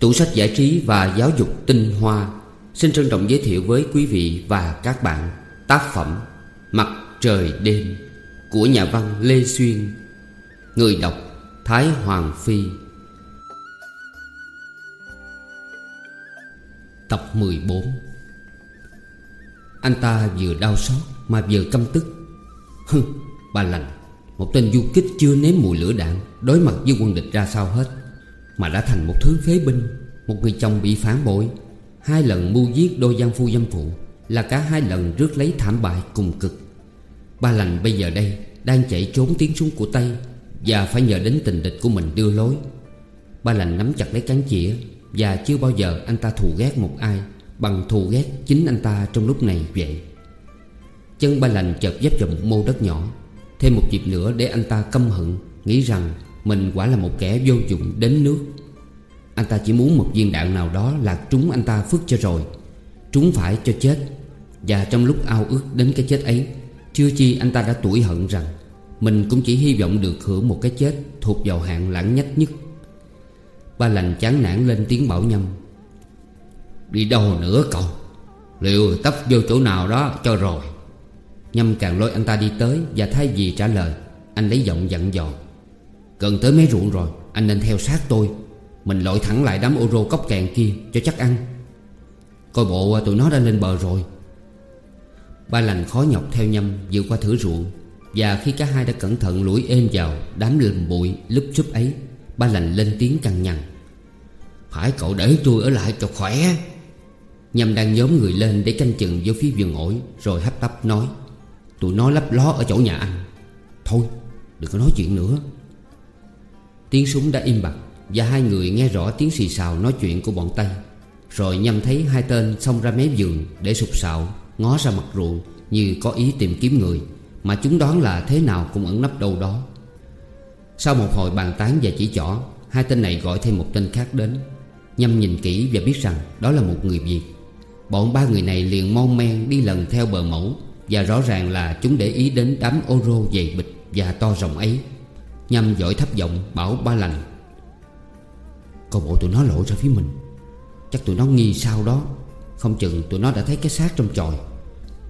Tủ sách giải trí và giáo dục tinh hoa. Xin trân trọng giới thiệu với quý vị và các bạn Tác phẩm Mặt trời đêm Của nhà văn Lê Xuyên Người đọc Thái Hoàng Phi. Tập 14 Anh ta vừa đau xót mà vừa căm tức. Hừ, bà lành Một tên du kích chưa nếm mùi lửa đạn Đối mặt với quân địch ra sao hết. Mà đã thành một thứ phế binh, Một người chồng bị phản bội. Hai lần mưu giết đôi gian phu dâm phụ Là cả hai lần rước lấy thảm bại cùng cực. Ba lành bây giờ đây Đang chạy trốn tiếng súng của Tây Và phải nhờ đến tình địch của mình đưa lối. Ba lành nắm chặt lấy cán chĩa Và chưa bao giờ anh ta thù ghét một ai Bằng thù ghét chính anh ta trong lúc này vậy. Chân ba lành chợt dép vào một mô đất nhỏ, Thêm một dịp nữa để anh ta căm hận, Nghĩ rằng mình quả là một kẻ vô dụng đến nước. Anh ta chỉ muốn một viên đạn nào đó lạc trúng anh ta phức cho rồi. Trúng phải cho chết. Và trong lúc ao ước đến cái chết ấy, Chưa chi anh ta đã tủi hận rằng Mình cũng chỉ hy vọng được hưởng một cái chết Thuộc vào hạng lãng nhách nhất. Ba lành chán nản lên tiếng bảo nhâm. Đi đâu nữa cậu? Liệu tấp vô chỗ nào đó cho rồi? Nhâm càng lôi anh ta đi tới Và thay vì trả lời, Anh lấy giọng dặn dò. Gần tới mấy ruộng rồi, Anh nên theo sát tôi. Mình lội thẳng lại đám ô rô cốc kèn kia Cho chắc ăn. Coi bộ à, tụi nó đã lên bờ rồi. Ba lành khó nhọc theo nhâm vượt qua thử ruộng. Và khi cả hai đã cẩn thận lủi êm vào Đám lùm bụi lúp xúp ấy, Ba lành lên tiếng cằn nhằn. Phải, cậu để tôi ở lại cho khỏe. Nhâm đang nhóm người lên để canh chừng vô phía vườn ổi, Rồi hấp tấp nói. Tụi nó lấp ló ở chỗ nhà anh. Thôi, đừng có nói chuyện nữa. Tiếng súng đã im bặt Và hai người nghe rõ tiếng xì xào nói chuyện của bọn Tây. Rồi nhằm thấy hai tên xông ra mép giường Để sụp sạo, Ngó ra mặt ruộng Như có ý tìm kiếm người, Mà chúng đoán là thế nào cũng ẩn nấp đâu đó. Sau một hồi bàn tán và chỉ trỏ Hai tên này gọi thêm một tên khác đến. Nhâm nhìn kỹ và biết rằng Đó là một người Việt. Bọn ba người này liền mon men đi lần theo bờ mẫu Và rõ ràng là chúng để ý đến đám ô rô dày bịch và to rộng ấy. Nhâm dội thấp giọng bảo ba lành. Coi bộ tụi nó lộ ra phía mình. Chắc tụi nó nghi sao đó. Không chừng tụi nó đã thấy cái xác trong tròi.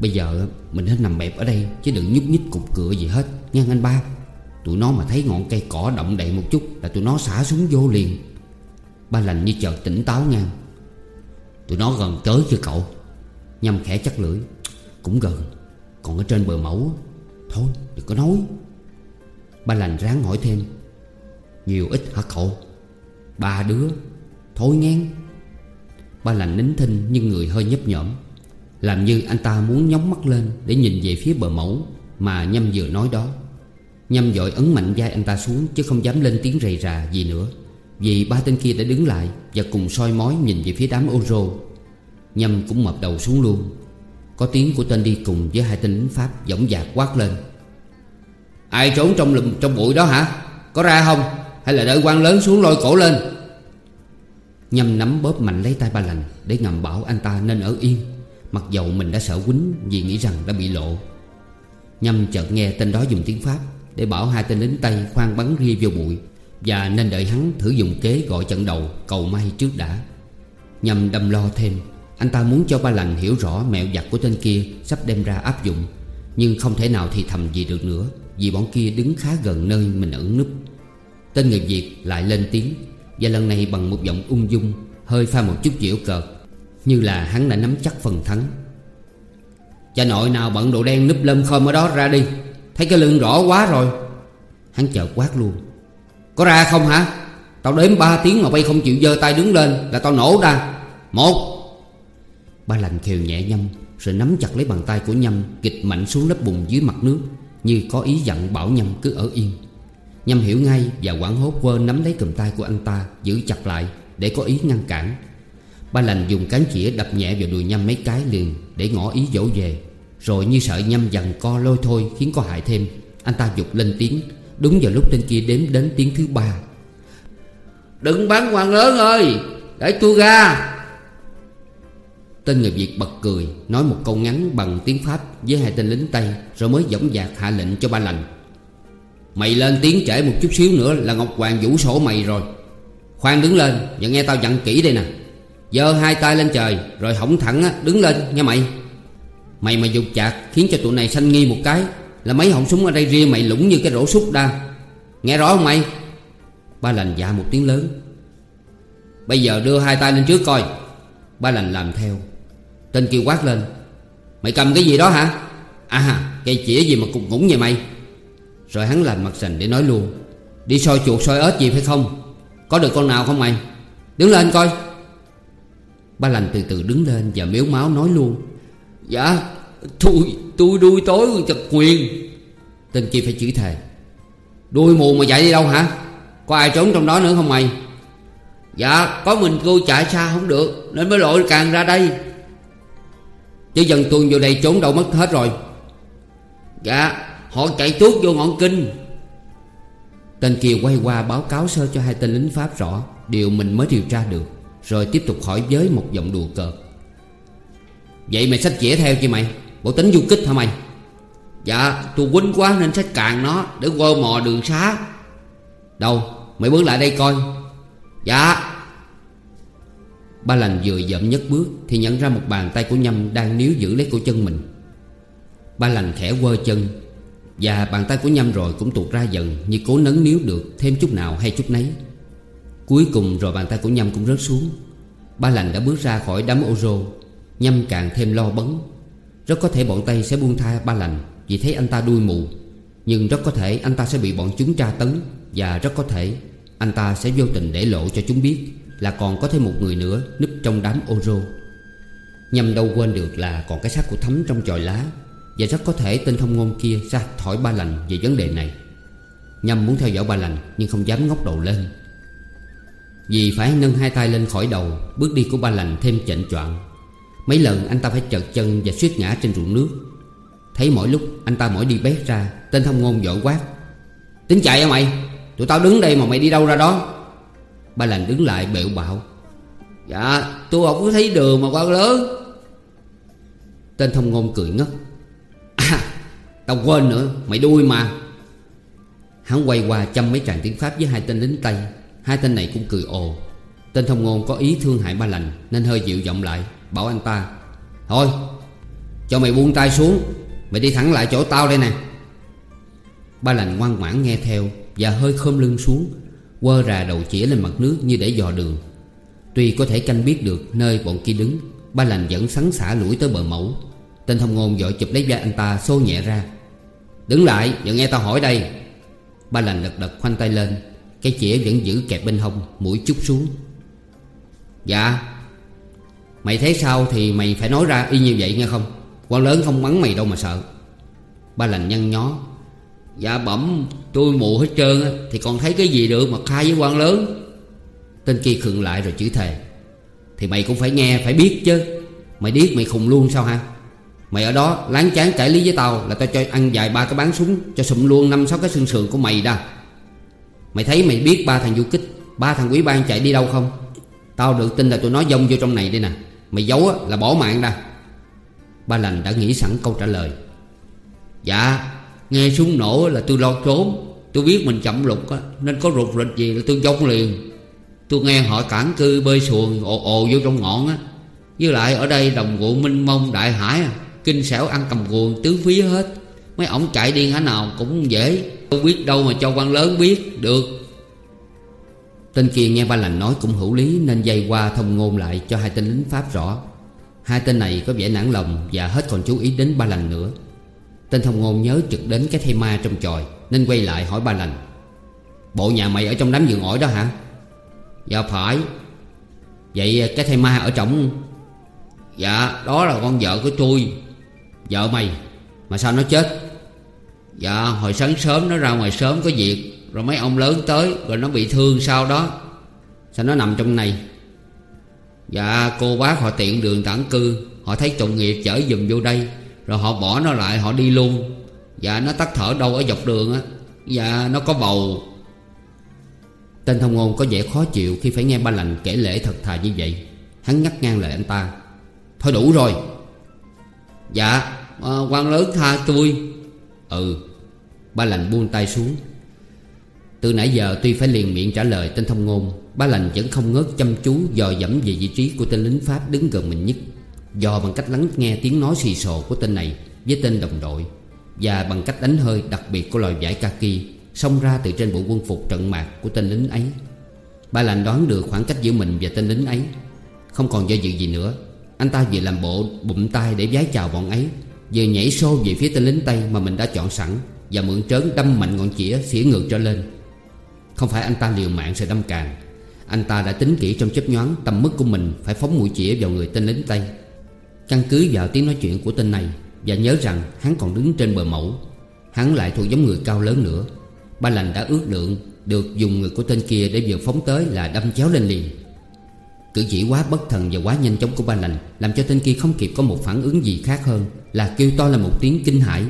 Bây giờ mình hết nằm bẹp ở đây Chứ đừng nhúc nhích cục cửa gì hết Nghe anh ba. Tụi nó mà thấy ngọn cây cỏ động đậy một chút Là tụi nó xả súng vô liền. Ba lành như chợt tỉnh táo ngang Tụi nó gần tới chưa cậu? Nhâm khẽ chắc lưỡi. Cũng gần. Còn ở trên bờ mẫu Thôi, đừng có nói. Ba lành ráng hỏi thêm. Nhiều ít hả cậu? Ba đứa Thôi ngang Ba lành nín thinh nhưng người hơi nhấp nhõm Làm như anh ta muốn nhóng mắt lên Để nhìn về phía bờ mẫu Mà Nhâm vừa nói đó. Nhâm dội ấn mạnh vai anh ta xuống Chứ không dám lên tiếng rầy rà gì nữa. Vì ba tên kia đã đứng lại Và cùng soi mói nhìn về phía đám ô rô. Nhâm cũng mập đầu xuống luôn. Có tiếng của tên đi cùng với hai tên lính Pháp Dõng dạc quát lên. Ai trốn trong lùm, trong bụi đó hả? Có ra không? Hay là đợi quan lớn xuống lôi cổ lên? Nhâm nắm bóp mạnh lấy tay ba lành Để ngầm bảo anh ta nên ở yên. Mặc dầu mình đã sợ quýnh Vì nghĩ rằng đã bị lộ. Nhâm chợt nghe tên đó dùng tiếng Pháp Để bảo hai tên lính Tây khoan bắn ria vô bụi Và nên đợi hắn thử dùng kế gọi trận đầu Cầu may trước đã. Nhâm đâm lo thêm, Anh ta muốn cho ba lành hiểu rõ mẹo giặt của tên kia Sắp đem ra áp dụng, Nhưng không thể nào thì thầm gì được nữa. Vì bọn kia đứng khá gần nơi mình ẩn núp. Tên người Việt lại lên tiếng, Và lần này bằng một giọng ung dung, Hơi pha một chút diễu cợt, Như là hắn đã nắm chắc phần thắng. Cha nội nào bận đồ đen núp lâm khom ở đó ra đi, Thấy cái lưng rõ quá rồi. Hắn chợt quát luôn, Có ra không hả? Tao đếm ba tiếng mà bay không chịu giơ tay đứng lên Là tao nổ ra. Một. Ba lành khều nhẹ nhâm, Rồi nắm chặt lấy bàn tay của nhâm, Kịch mạnh xuống lớp bùn dưới mặt nước. Như có ý dặn bảo nhâm cứ ở yên. Nhâm hiểu ngay và quảng hốt quơ nắm lấy cầm tay của anh ta, Giữ chặt lại để có ý ngăn cản. Ba lành dùng cán chĩa đập nhẹ vào đùi nhâm mấy cái liền Để ngỏ ý dỗ về Rồi như sợ nhâm dằn co lôi thôi Khiến có hại thêm, Anh ta dục lên tiếng, Đúng vào lúc tên kia đếm đến tiếng thứ ba. Đừng bắn hoàng lớn ơi, Để tôi ra. Tên người Việt bật cười Nói một câu ngắn bằng tiếng Pháp Với hai tên lính Tây Rồi mới dõng dạc hạ lệnh cho ba lành. Mày lên tiếng trễ một chút xíu nữa Là Ngọc Hoàng vũ sổ mày rồi. Khoan đứng lên và nghe tao dặn kỹ đây nè. Giơ hai tay lên trời Rồi hỏng thẳng á, đứng lên nghe mày. Mày mà dục chạc khiến cho tụi này sanh nghi một cái Là mấy họng súng ở đây riêng mày lũng như cái rổ súc đa. Nghe rõ không mày? Ba lành dạ một tiếng lớn. Bây giờ đưa hai tay lên trước coi. Ba lành làm theo. Tên kêu quát lên. Mày cầm cái gì đó hả? À cây chĩa gì mà cục ngủng vậy mày? Rồi hắn làm mặt sành để nói luôn. Đi soi chuột soi ếch gì phải không? Có được con nào không mày? Đứng lên coi. Ba lành từ từ đứng lên và miếu máu nói luôn. Dạ Tôi tôi đuôi tối chật quyền. Tên kia phải chửi thề. Đuôi mù mà chạy đi đâu hả? Có ai trốn trong đó nữa không mày? Dạ có mình cô chạy xa không được, Nên mới lội càng ra đây. Chứ dân tuôn vô đây trốn đâu mất hết rồi. Dạ Họ chạy tuốt vô ngọn kinh. Tên kia quay qua báo cáo sơ cho hai tên lính Pháp rõ, Điều mình mới điều tra được, Rồi tiếp tục hỏi với một giọng đùa cợt. Vậy mày sách dễ theo chứ mày? Bộ tính du kích hả mày? Dạ tôi quýnh quá nên sách càng nó Để quơ mò đường xá. Đâu, mày bước lại đây coi. Dạ. Ba lành vừa dậm nhất bước Thì nhận ra một bàn tay của Nhâm Đang níu giữ lấy cổ chân mình. Ba lành khẽ quơ chân Và bàn tay của Nhâm rồi cũng tuột ra dần Như cố nấn níu được thêm chút nào hay chút nấy. Cuối cùng rồi bàn tay của Nhâm cũng rớt xuống. Ba lành đã bước ra khỏi đám ô rô Nhâm càng thêm lo bấn. Rất có thể bọn Tây sẽ buông tha ba lành Vì thấy anh ta đuôi mù, Nhưng rất có thể anh ta sẽ bị bọn chúng tra tấn Và rất có thể anh ta sẽ vô tình để lộ cho chúng biết. Là còn có thêm một người nữa, núp trong đám ô rô Nhâm đâu quên được là còn cái xác của Thấm trong chòi lá, Và rất có thể tên thông ngôn kia ra thổi ba lành về vấn đề này. Nhâm muốn theo dõi ba lành, Nhưng không dám ngóc đầu lên. Vì phải nâng hai tay lên khỏi đầu, Bước đi của ba lành thêm chệnh choạng. Mấy lần anh ta phải chật chân và suýt ngã trên ruộng nước. Thấy mỗi lúc anh ta mỗi đi bét ra, Tên thông ngôn dội quát Tính chạy hả mày? Tụi tao đứng đây mà mày đi đâu ra đó? Ba lành đứng lại bẹo bạo Dạ tôi không có thấy đường mà quan lớn. Tên thông ngôn cười ngất À tao quên nữa, Mày đuôi mà. Hắn quay qua chăm mấy tràng tiếng Pháp với hai tên lính Tây. Hai tên này cũng cười ồ. Tên thông ngôn có ý thương hại ba lành Nên hơi dịu giọng lại, Bảo anh ta, Thôi, cho mày buông tay xuống, Mày đi thẳng lại chỗ tao đây nè. Ba lành ngoan ngoãn nghe theo Và hơi khom lưng xuống Quơ rà đầu chĩa lên mặt nước như để dò đường. Tuy có thể canh biết được nơi bọn kia đứng, Ba lành vẫn sắn xả lũi tới bờ mẫu. Tên thông ngôn vội chụp lấy vai anh ta xô nhẹ ra. Đứng lại và nghe tao hỏi đây. Ba lành lật đật khoanh tay lên, Cái chĩa vẫn giữ kẹp bên hông, Mũi chút xuống. Dạ. Mày thấy sao thì mày phải nói ra y như vậy nghe không? Quan lớn không mắng mày đâu mà sợ. Ba lành nhăn nhó. Dạ bẩm tôi mù hết trơn á, Thì còn thấy cái gì được mà khai với quan lớn? Tên kia khựng lại rồi chửi thề. Thì mày cũng phải nghe, phải biết chứ. Mày điếc mày khùng luôn sao ha Mày ở đó láng chán cãi lý với tao Là tao cho ăn vài ba cái bán súng, Cho sụm luôn năm, sáu cái xương sườn của mày đó Mày thấy mày biết ba thằng du kích, Ba thằng quý ban chạy đi đâu không? Tao được tin là tụi nó dông vô trong này đây nè. Mày giấu là bỏ mạng ra. Ba lành đã nghĩ sẵn câu trả lời. Dạ Nghe súng nổ là tôi lo trốn. Tôi biết mình chậm lục á, Nên có rụt rịch gì là tôi dông liền. Tôi nghe họ cản cư bơi xuồng, ồ ồ vô trong ngọn á. Với lại ở đây đồng ruộng minh mông, đại hải à Kinh xẻo ăn cầm ruộng, tứ phía hết. Mấy ổng chạy điên hả nào cũng dễ. Tôi biết đâu mà cho quan lớn biết Được. Tên kia nghe ba lành nói cũng hữu lý, Nên dây qua thông ngôn lại cho hai tên lính Pháp rõ. Hai tên này có vẻ nản lòng Và hết còn chú ý đến ba lành nữa. Tên thông ngôn nhớ trực đến cái thây ma trong chòi, Nên quay lại hỏi ba lành. Bộ nhà mày ở trong đám giường ổi đó hả? Dạ phải. Vậy cái thây ma ở trong Dạ đó là con vợ của tôi. Vợ mày, Mà sao nó chết? Dạ hồi sáng sớm nó ra ngoài sớm có việc, Rồi mấy ông lớn tới, Rồi nó bị thương sau đó. Sao nó nằm trong này? Dạ cô bác họ tiện đường tản cư, Họ thấy tội nghiệp chở dùm vô đây. Rồi họ bỏ nó lại họ đi luôn. Và nó tắt thở đâu ở dọc đường á. Và nó có bầu. Tên thông ngôn có vẻ khó chịu Khi phải nghe ba lành kể lễ thật thà như vậy. Hắn ngắt ngang lời anh ta. Thôi đủ rồi. Dạ à, quan lớn tha tôi. Ừ. Ba lành buông tay xuống. Từ nãy giờ tuy phải liền miệng trả lời tên thông ngôn Ba lành vẫn không ngớt chăm chú dò dẫm về vị trí của tên lính Pháp đứng gần mình nhất. Dò bằng cách lắng nghe tiếng nói xì xồ của tên này với tên đồng đội Và bằng cách đánh hơi đặc biệt của loài vải kaki Xông ra từ trên bộ quân phục trận mạc của tên lính ấy. Ba lành đoán được khoảng cách giữa mình và tên lính ấy. Không còn do dự gì nữa, Anh ta vừa làm bộ bụng tay để vái chào bọn ấy, Vừa nhảy xô về phía tên lính Tây mà mình đã chọn sẵn Và mượn trớn đâm mạnh ngọn chĩa xỉa ngược trở lên. Không phải anh ta liều mạng sẽ đâm càng, Anh ta đã tính kỹ trong chớp nhoáng Tầm mức của mình phải phóng mũi chĩa vào người tên lính Tây. Căn cứ vào tiếng nói chuyện của tên này Và nhớ rằng hắn còn đứng trên bờ mẫu, Hắn lại thuộc giống người cao lớn nữa. Ba lành đã ước lượng Được dùng người của tên kia để vừa phóng tới là đâm chéo lên liền. Cử chỉ quá bất thần và quá nhanh chóng của ba lành Làm cho tên kia không kịp có một phản ứng gì khác hơn Là kêu to là một tiếng kinh hãi.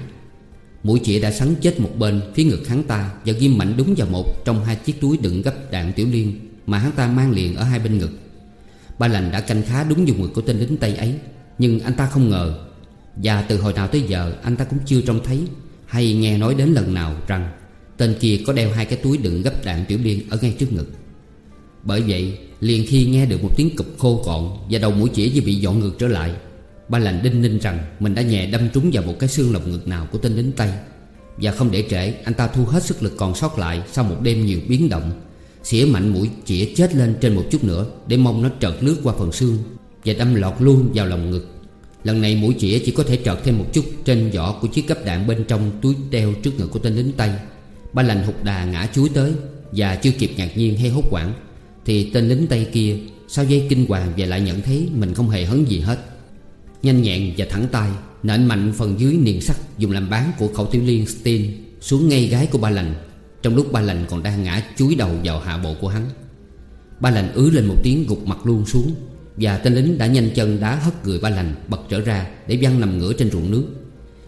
Mũi chĩa đã sắn chết một bên phía ngực hắn ta Và ghim mạnh đúng vào một trong hai chiếc túi đựng gấp đạn tiểu liên Mà hắn ta mang liền ở hai bên ngực. Ba lành đã canh khá đúng dùng người của tên lính Tây ấy. Nhưng anh ta không ngờ, Và từ hồi nào tới giờ, anh ta cũng chưa trông thấy Hay nghe nói đến lần nào rằng Tên kia có đeo hai cái túi đựng gấp đạn tiểu liên ở ngay trước ngực. Bởi vậy, liền khi nghe được một tiếng cụp khô cọn Và đầu mũi chỉ như bị dọn ngược trở lại Ba lành đinh ninh rằng Mình đã nhẹ đâm trúng vào một cái xương lồng ngực nào của tên lính Tây. Và không để trễ, Anh ta thu hết sức lực còn sót lại Sau một đêm nhiều biến động, Xỉa mạnh mũi chĩa chết lên trên một chút nữa Để mong nó trợt lướt qua phần xương. Và đâm lọt luôn vào lòng ngực. Lần này mũi chĩa chỉ có thể trợt thêm một chút Trên vỏ của chiếc cấp đạn bên trong túi đeo trước ngực của tên lính Tây. Ba lành hụt đà ngã chuối tới Và chưa kịp ngạc nhiên hay hốt quảng Thì tên lính Tây kia Sau dây kinh hoàng và lại nhận thấy Mình không hề hấn gì hết. Nhanh nhẹn và thẳng tay, Nện mạnh phần dưới niền sắt Dùng làm bán của khẩu tiểu liên Steen Xuống ngay gái của ba lành, Trong lúc ba lành còn đang ngã chuối đầu vào hạ bộ của hắn. Ba lành ứ lên một tiếng gục mặt luôn xuống và tên lính đã nhanh chân đá hất người ba lành Bật trở ra để văng nằm ngửa trên ruộng nước.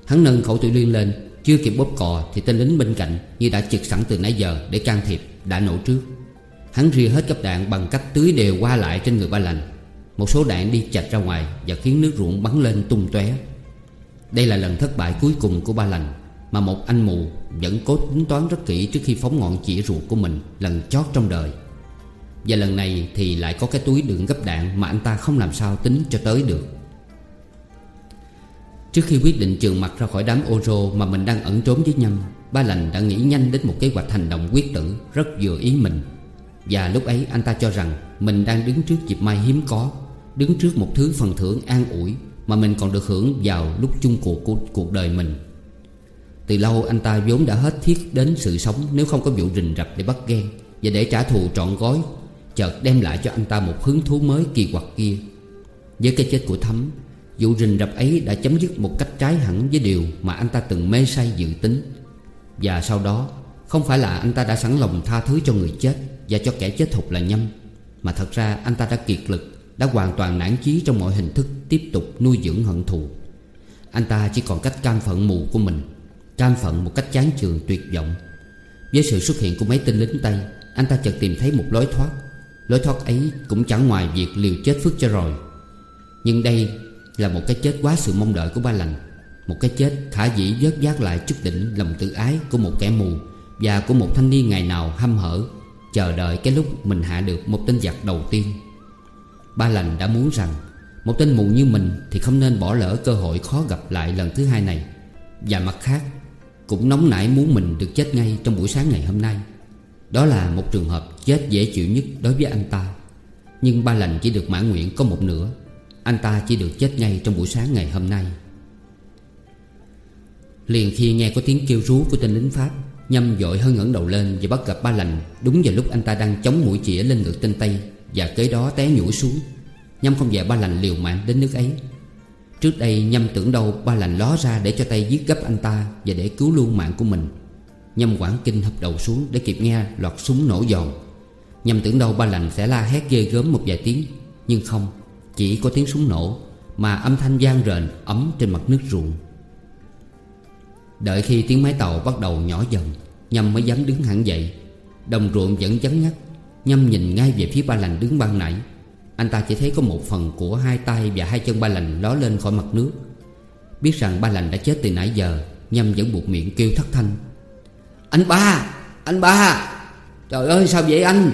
Hắn nâng khẩu tiêu liên lên, Chưa kịp bóp cò thì tên lính bên cạnh Như đã trực sẵn từ nãy giờ để can thiệp Đã nổ trước. Hắn ria hết cấp đạn bằng cách tưới đều qua lại trên người ba lành. Một số đạn đi chạch ra ngoài Và khiến nước ruộng bắn lên tung tóe. Đây là lần thất bại cuối cùng của ba lành, Mà một anh mù vẫn cố tính toán rất kỹ Trước khi phóng ngọn chỉ ruột của mình Lần chót trong đời. Và lần này thì lại có cái túi đựng gấp đạn Mà anh ta không làm sao tính cho tới được. Trước khi quyết định trường mặt ra khỏi đám ô rô Mà mình đang ẩn trốn với nhâm, Ba lành đã nghĩ nhanh đến một kế hoạch hành động quyết tử, Rất vừa ý mình. Và lúc ấy anh ta cho rằng Mình đang đứng trước dịp may hiếm có, Đứng trước một thứ phần thưởng an ủi Mà mình còn được hưởng vào lúc chung cuộc của cuộc đời mình. Từ lâu anh ta vốn đã hết thiết đến sự sống Nếu không có vụ rình rập để bắt ghen Và để trả thù trọn gói. Chợt đem lại cho anh ta một hứng thú mới kỳ quặc kia. Với cái chết của Thấm Vụ rình rập ấy đã chấm dứt một cách trái hẳn với điều Mà anh ta từng mê say dự tính. Và sau đó, Không phải là anh ta đã sẵn lòng tha thứ cho người chết Và cho kẻ chết thục là nhâm, Mà thật ra anh ta đã kiệt lực, đã hoàn toàn nản chí trong mọi hình thức Tiếp tục nuôi dưỡng hận thù. Anh ta chỉ còn cách cam phận mù của mình, Cam phận một cách chán chường tuyệt vọng. Với sự xuất hiện của mấy tên lính Tây, Anh ta chợt tìm thấy một lối thoát. Lối thoát ấy cũng chẳng ngoài việc liều chết phước cho rồi. Nhưng đây là một cái chết quá sự mong đợi của ba lành. Một cái chết khả dĩ vớt giác lại chút đỉnh lòng tự ái của một kẻ mù Và của một thanh niên ngày nào hăm hở, Chờ đợi cái lúc mình hạ được một tên giặc đầu tiên. Ba lành đã muốn rằng Một tên mù như mình Thì không nên bỏ lỡ cơ hội khó gặp lại lần thứ hai này. Và mặt khác, Cũng nóng nảy muốn mình được chết ngay Trong buổi sáng ngày hôm nay. Đó là một trường hợp chết dễ chịu nhất Đối với anh ta. Nhưng ba lành chỉ được mãn nguyện có một nửa. Anh ta chỉ được chết ngay trong buổi sáng ngày hôm nay. Liền khi nghe có tiếng kêu rú của tên lính Pháp, Nhâm dội hơi ngẩng đầu lên Và bắt gặp ba lành Đúng vào lúc anh ta đang chống mũi chĩa lên ngực tên Tây và kế đó té nhũi xuống. Nhâm không dạy ba lành liều mạng đến nước ấy. Trước đây Nhâm tưởng đâu ba lành ló ra để cho tay giết gấp anh ta Và để cứu luôn mạng của mình. Nhâm quảng kinh hụp đầu xuống để kịp nghe loạt súng nổ giòn Nhâm tưởng đâu ba lành sẽ la hét ghê gớm một vài tiếng, Nhưng không, Chỉ có tiếng súng nổ Mà âm thanh gian rền ấm trên mặt nước ruộng. Đợi khi tiếng máy tàu bắt đầu nhỏ dần, Nhâm mới dám đứng hẳn dậy. Đồng ruộng vẫn vắng ngắt, Nhâm nhìn ngay về phía ba lành đứng ban nãy. Anh ta chỉ thấy có một phần của hai tay và hai chân ba lành ló lên khỏi mặt nước. Biết rằng ba lành đã chết từ nãy giờ, Nhâm vẫn buộc miệng kêu thất thanh. Anh ba! Anh ba! Trời ơi, sao vậy anh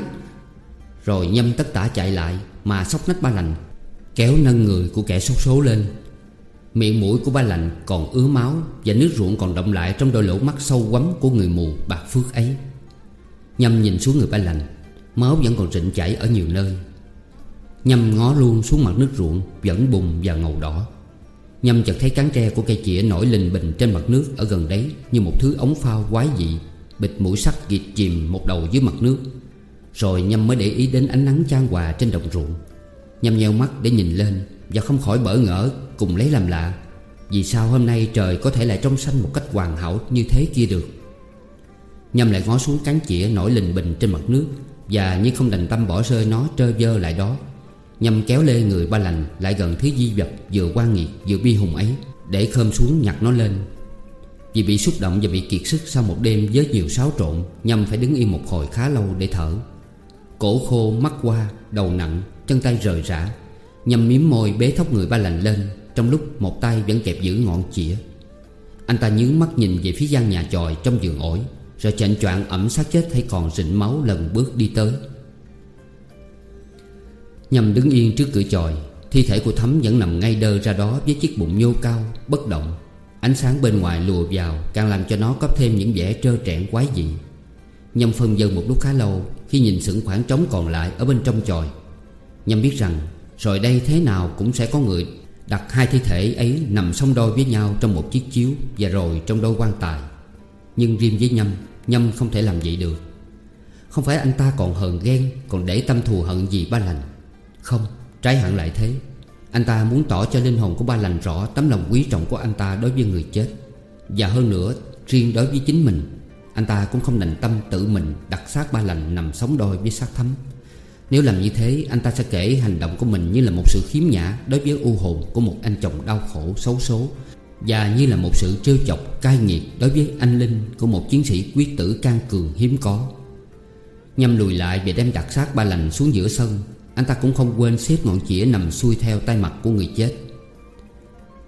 Rồi nhâm tất tả chạy lại, Mà sóc nách ba lành, Kéo nâng người của kẻ sốt số lên Miệng mũi của ba lành còn ứa máu Và nước ruộng còn động lại Trong đôi lỗ mắt sâu quắm của người mù bạc phước ấy Nhâm nhìn xuống người ba lành, Máu vẫn còn rịnh chảy ở nhiều nơi Nhâm ngó luôn xuống mặt nước ruộng Vẫn bùng và ngầu đỏ Nhâm chợt thấy cán tre của cây chĩa nổi lình bình trên mặt nước ở gần đấy Như một thứ ống phao quái dị. Bịt mũi sắt kịt chìm một đầu dưới mặt nước. Rồi Nhâm mới để ý đến ánh nắng chan hòa trên đồng ruộng. Nhâm nheo mắt để nhìn lên Và không khỏi bỡ ngỡ cùng lấy làm lạ. Vì sao hôm nay trời có thể lại trong xanh một cách hoàn hảo như thế kia được? Nhâm lại ngó xuống cán chĩa nổi lình bình trên mặt nước Và như không đành tâm bỏ rơi nó trơ vơ lại đó. Nhâm kéo lê người ba lành lại gần thứ di vật vừa quan nghiệt vừa bi hùng ấy Để khơm xuống nhặt nó lên. Vì bị xúc động và bị kiệt sức sau một đêm với nhiều xáo trộn Nhâm phải đứng yên một hồi khá lâu để thở. Cổ khô, mắt qua, đầu nặng, chân tay rời rã. Nhâm miếm môi bế thóc người ba lành lên Trong lúc một tay vẫn kẹp giữ ngọn chĩa. Anh ta nhướng mắt nhìn về phía gian nhà chòi trong giường ổi Rồi chệnh choạng ẩm xác chết thấy còn rịnh máu lần bước đi tới. Nhâm đứng yên trước cửa chòi Thi thể của Thấm vẫn nằm ngay đơ ra đó Với chiếc bụng nhô cao, bất động. Ánh sáng bên ngoài lùa vào Càng làm cho nó có thêm những vẻ trơ trẽn quái dị. Nhâm phân dân một lúc khá lâu Khi nhìn sững khoảng trống còn lại Ở bên trong chòi Nhâm biết rằng Rồi đây thế nào cũng sẽ có người Đặt hai thi thể ấy nằm song đôi với nhau Trong một chiếc chiếu Và rồi trong đôi quan tài. Nhưng riêng với Nhâm Nhâm không thể làm vậy được. Không phải anh ta còn hờn ghen Còn để tâm thù hận gì ba lành không, trái hẳn lại thế. Anh ta muốn tỏ cho linh hồn của ba lành rõ Tấm lòng quý trọng của anh ta đối với người chết. Và hơn nữa, Riêng đối với chính mình, Anh ta cũng không đành tâm tự mình đặt xác ba lành nằm sống đôi với xác thấm. Nếu làm như thế, Anh ta sẽ kể hành động của mình như là một sự khiếm nhã Đối với u hồn của một anh chồng đau khổ, xấu số. Và như là một sự trêu chọc cai nghiệt Đối với anh linh của một chiến sĩ quyết tử can cường hiếm có. Nhâm lùi lại và đem đặt xác ba lành xuống giữa sân anh ta cũng không quên xếp ngọn chĩa nằm xuôi theo tay mặt của người chết.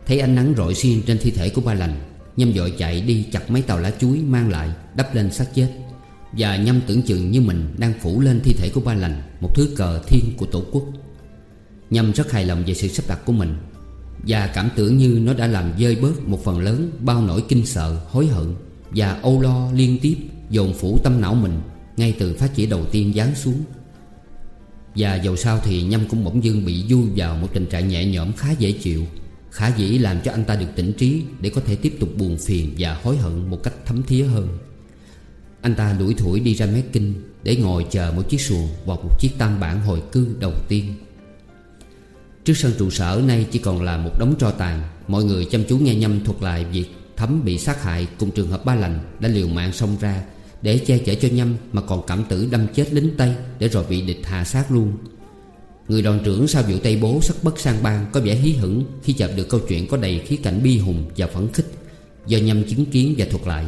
Thấy ánh nắng rọi xiên trên thi thể của ba lành Nhâm dội chạy đi chặt mấy tàu lá chuối mang lại Đắp lên xác chết. Và Nhâm tưởng chừng như mình đang phủ lên thi thể của ba lành Một thứ cờ thiên của tổ quốc. Nhâm rất hài lòng về sự sắp đặt của mình Và cảm tưởng như nó đã làm dơi bớt một phần lớn Bao nỗi kinh sợ, hối hận Và âu lo liên tiếp dồn phủ tâm não mình Ngay từ phát chỉ đầu tiên giáng xuống và dầu sao thì Nhâm cũng bỗng dưng bị du vào một tình trạng nhẹ nhõm khá dễ chịu. Khả dĩ làm cho anh ta được tỉnh trí Để có thể tiếp tục buồn phiền và hối hận một cách thấm thía hơn. Anh ta đuổi thủi đi ra mé kinh Để ngồi chờ một chiếc xuồng hoặc một chiếc tam bản hồi cư đầu tiên. Trước sân trụ sở nay chỉ còn là một đống tro tàn, Mọi người chăm chú nghe Nhâm thuật lại việc Thấm bị sát hại cùng trường hợp ba lành Đã liều mạng xông ra để che chở cho nhâm Mà còn cảm tử đâm chết lính Tây Để rồi bị địch hạ sát luôn. Người đoàn trưởng sau vụ Tây Bố sắc bất sang bang Có vẻ hí hửng khi chợp được câu chuyện Có đầy khí cảnh bi hùng và phấn khích Do nhâm chứng kiến và thuật lại.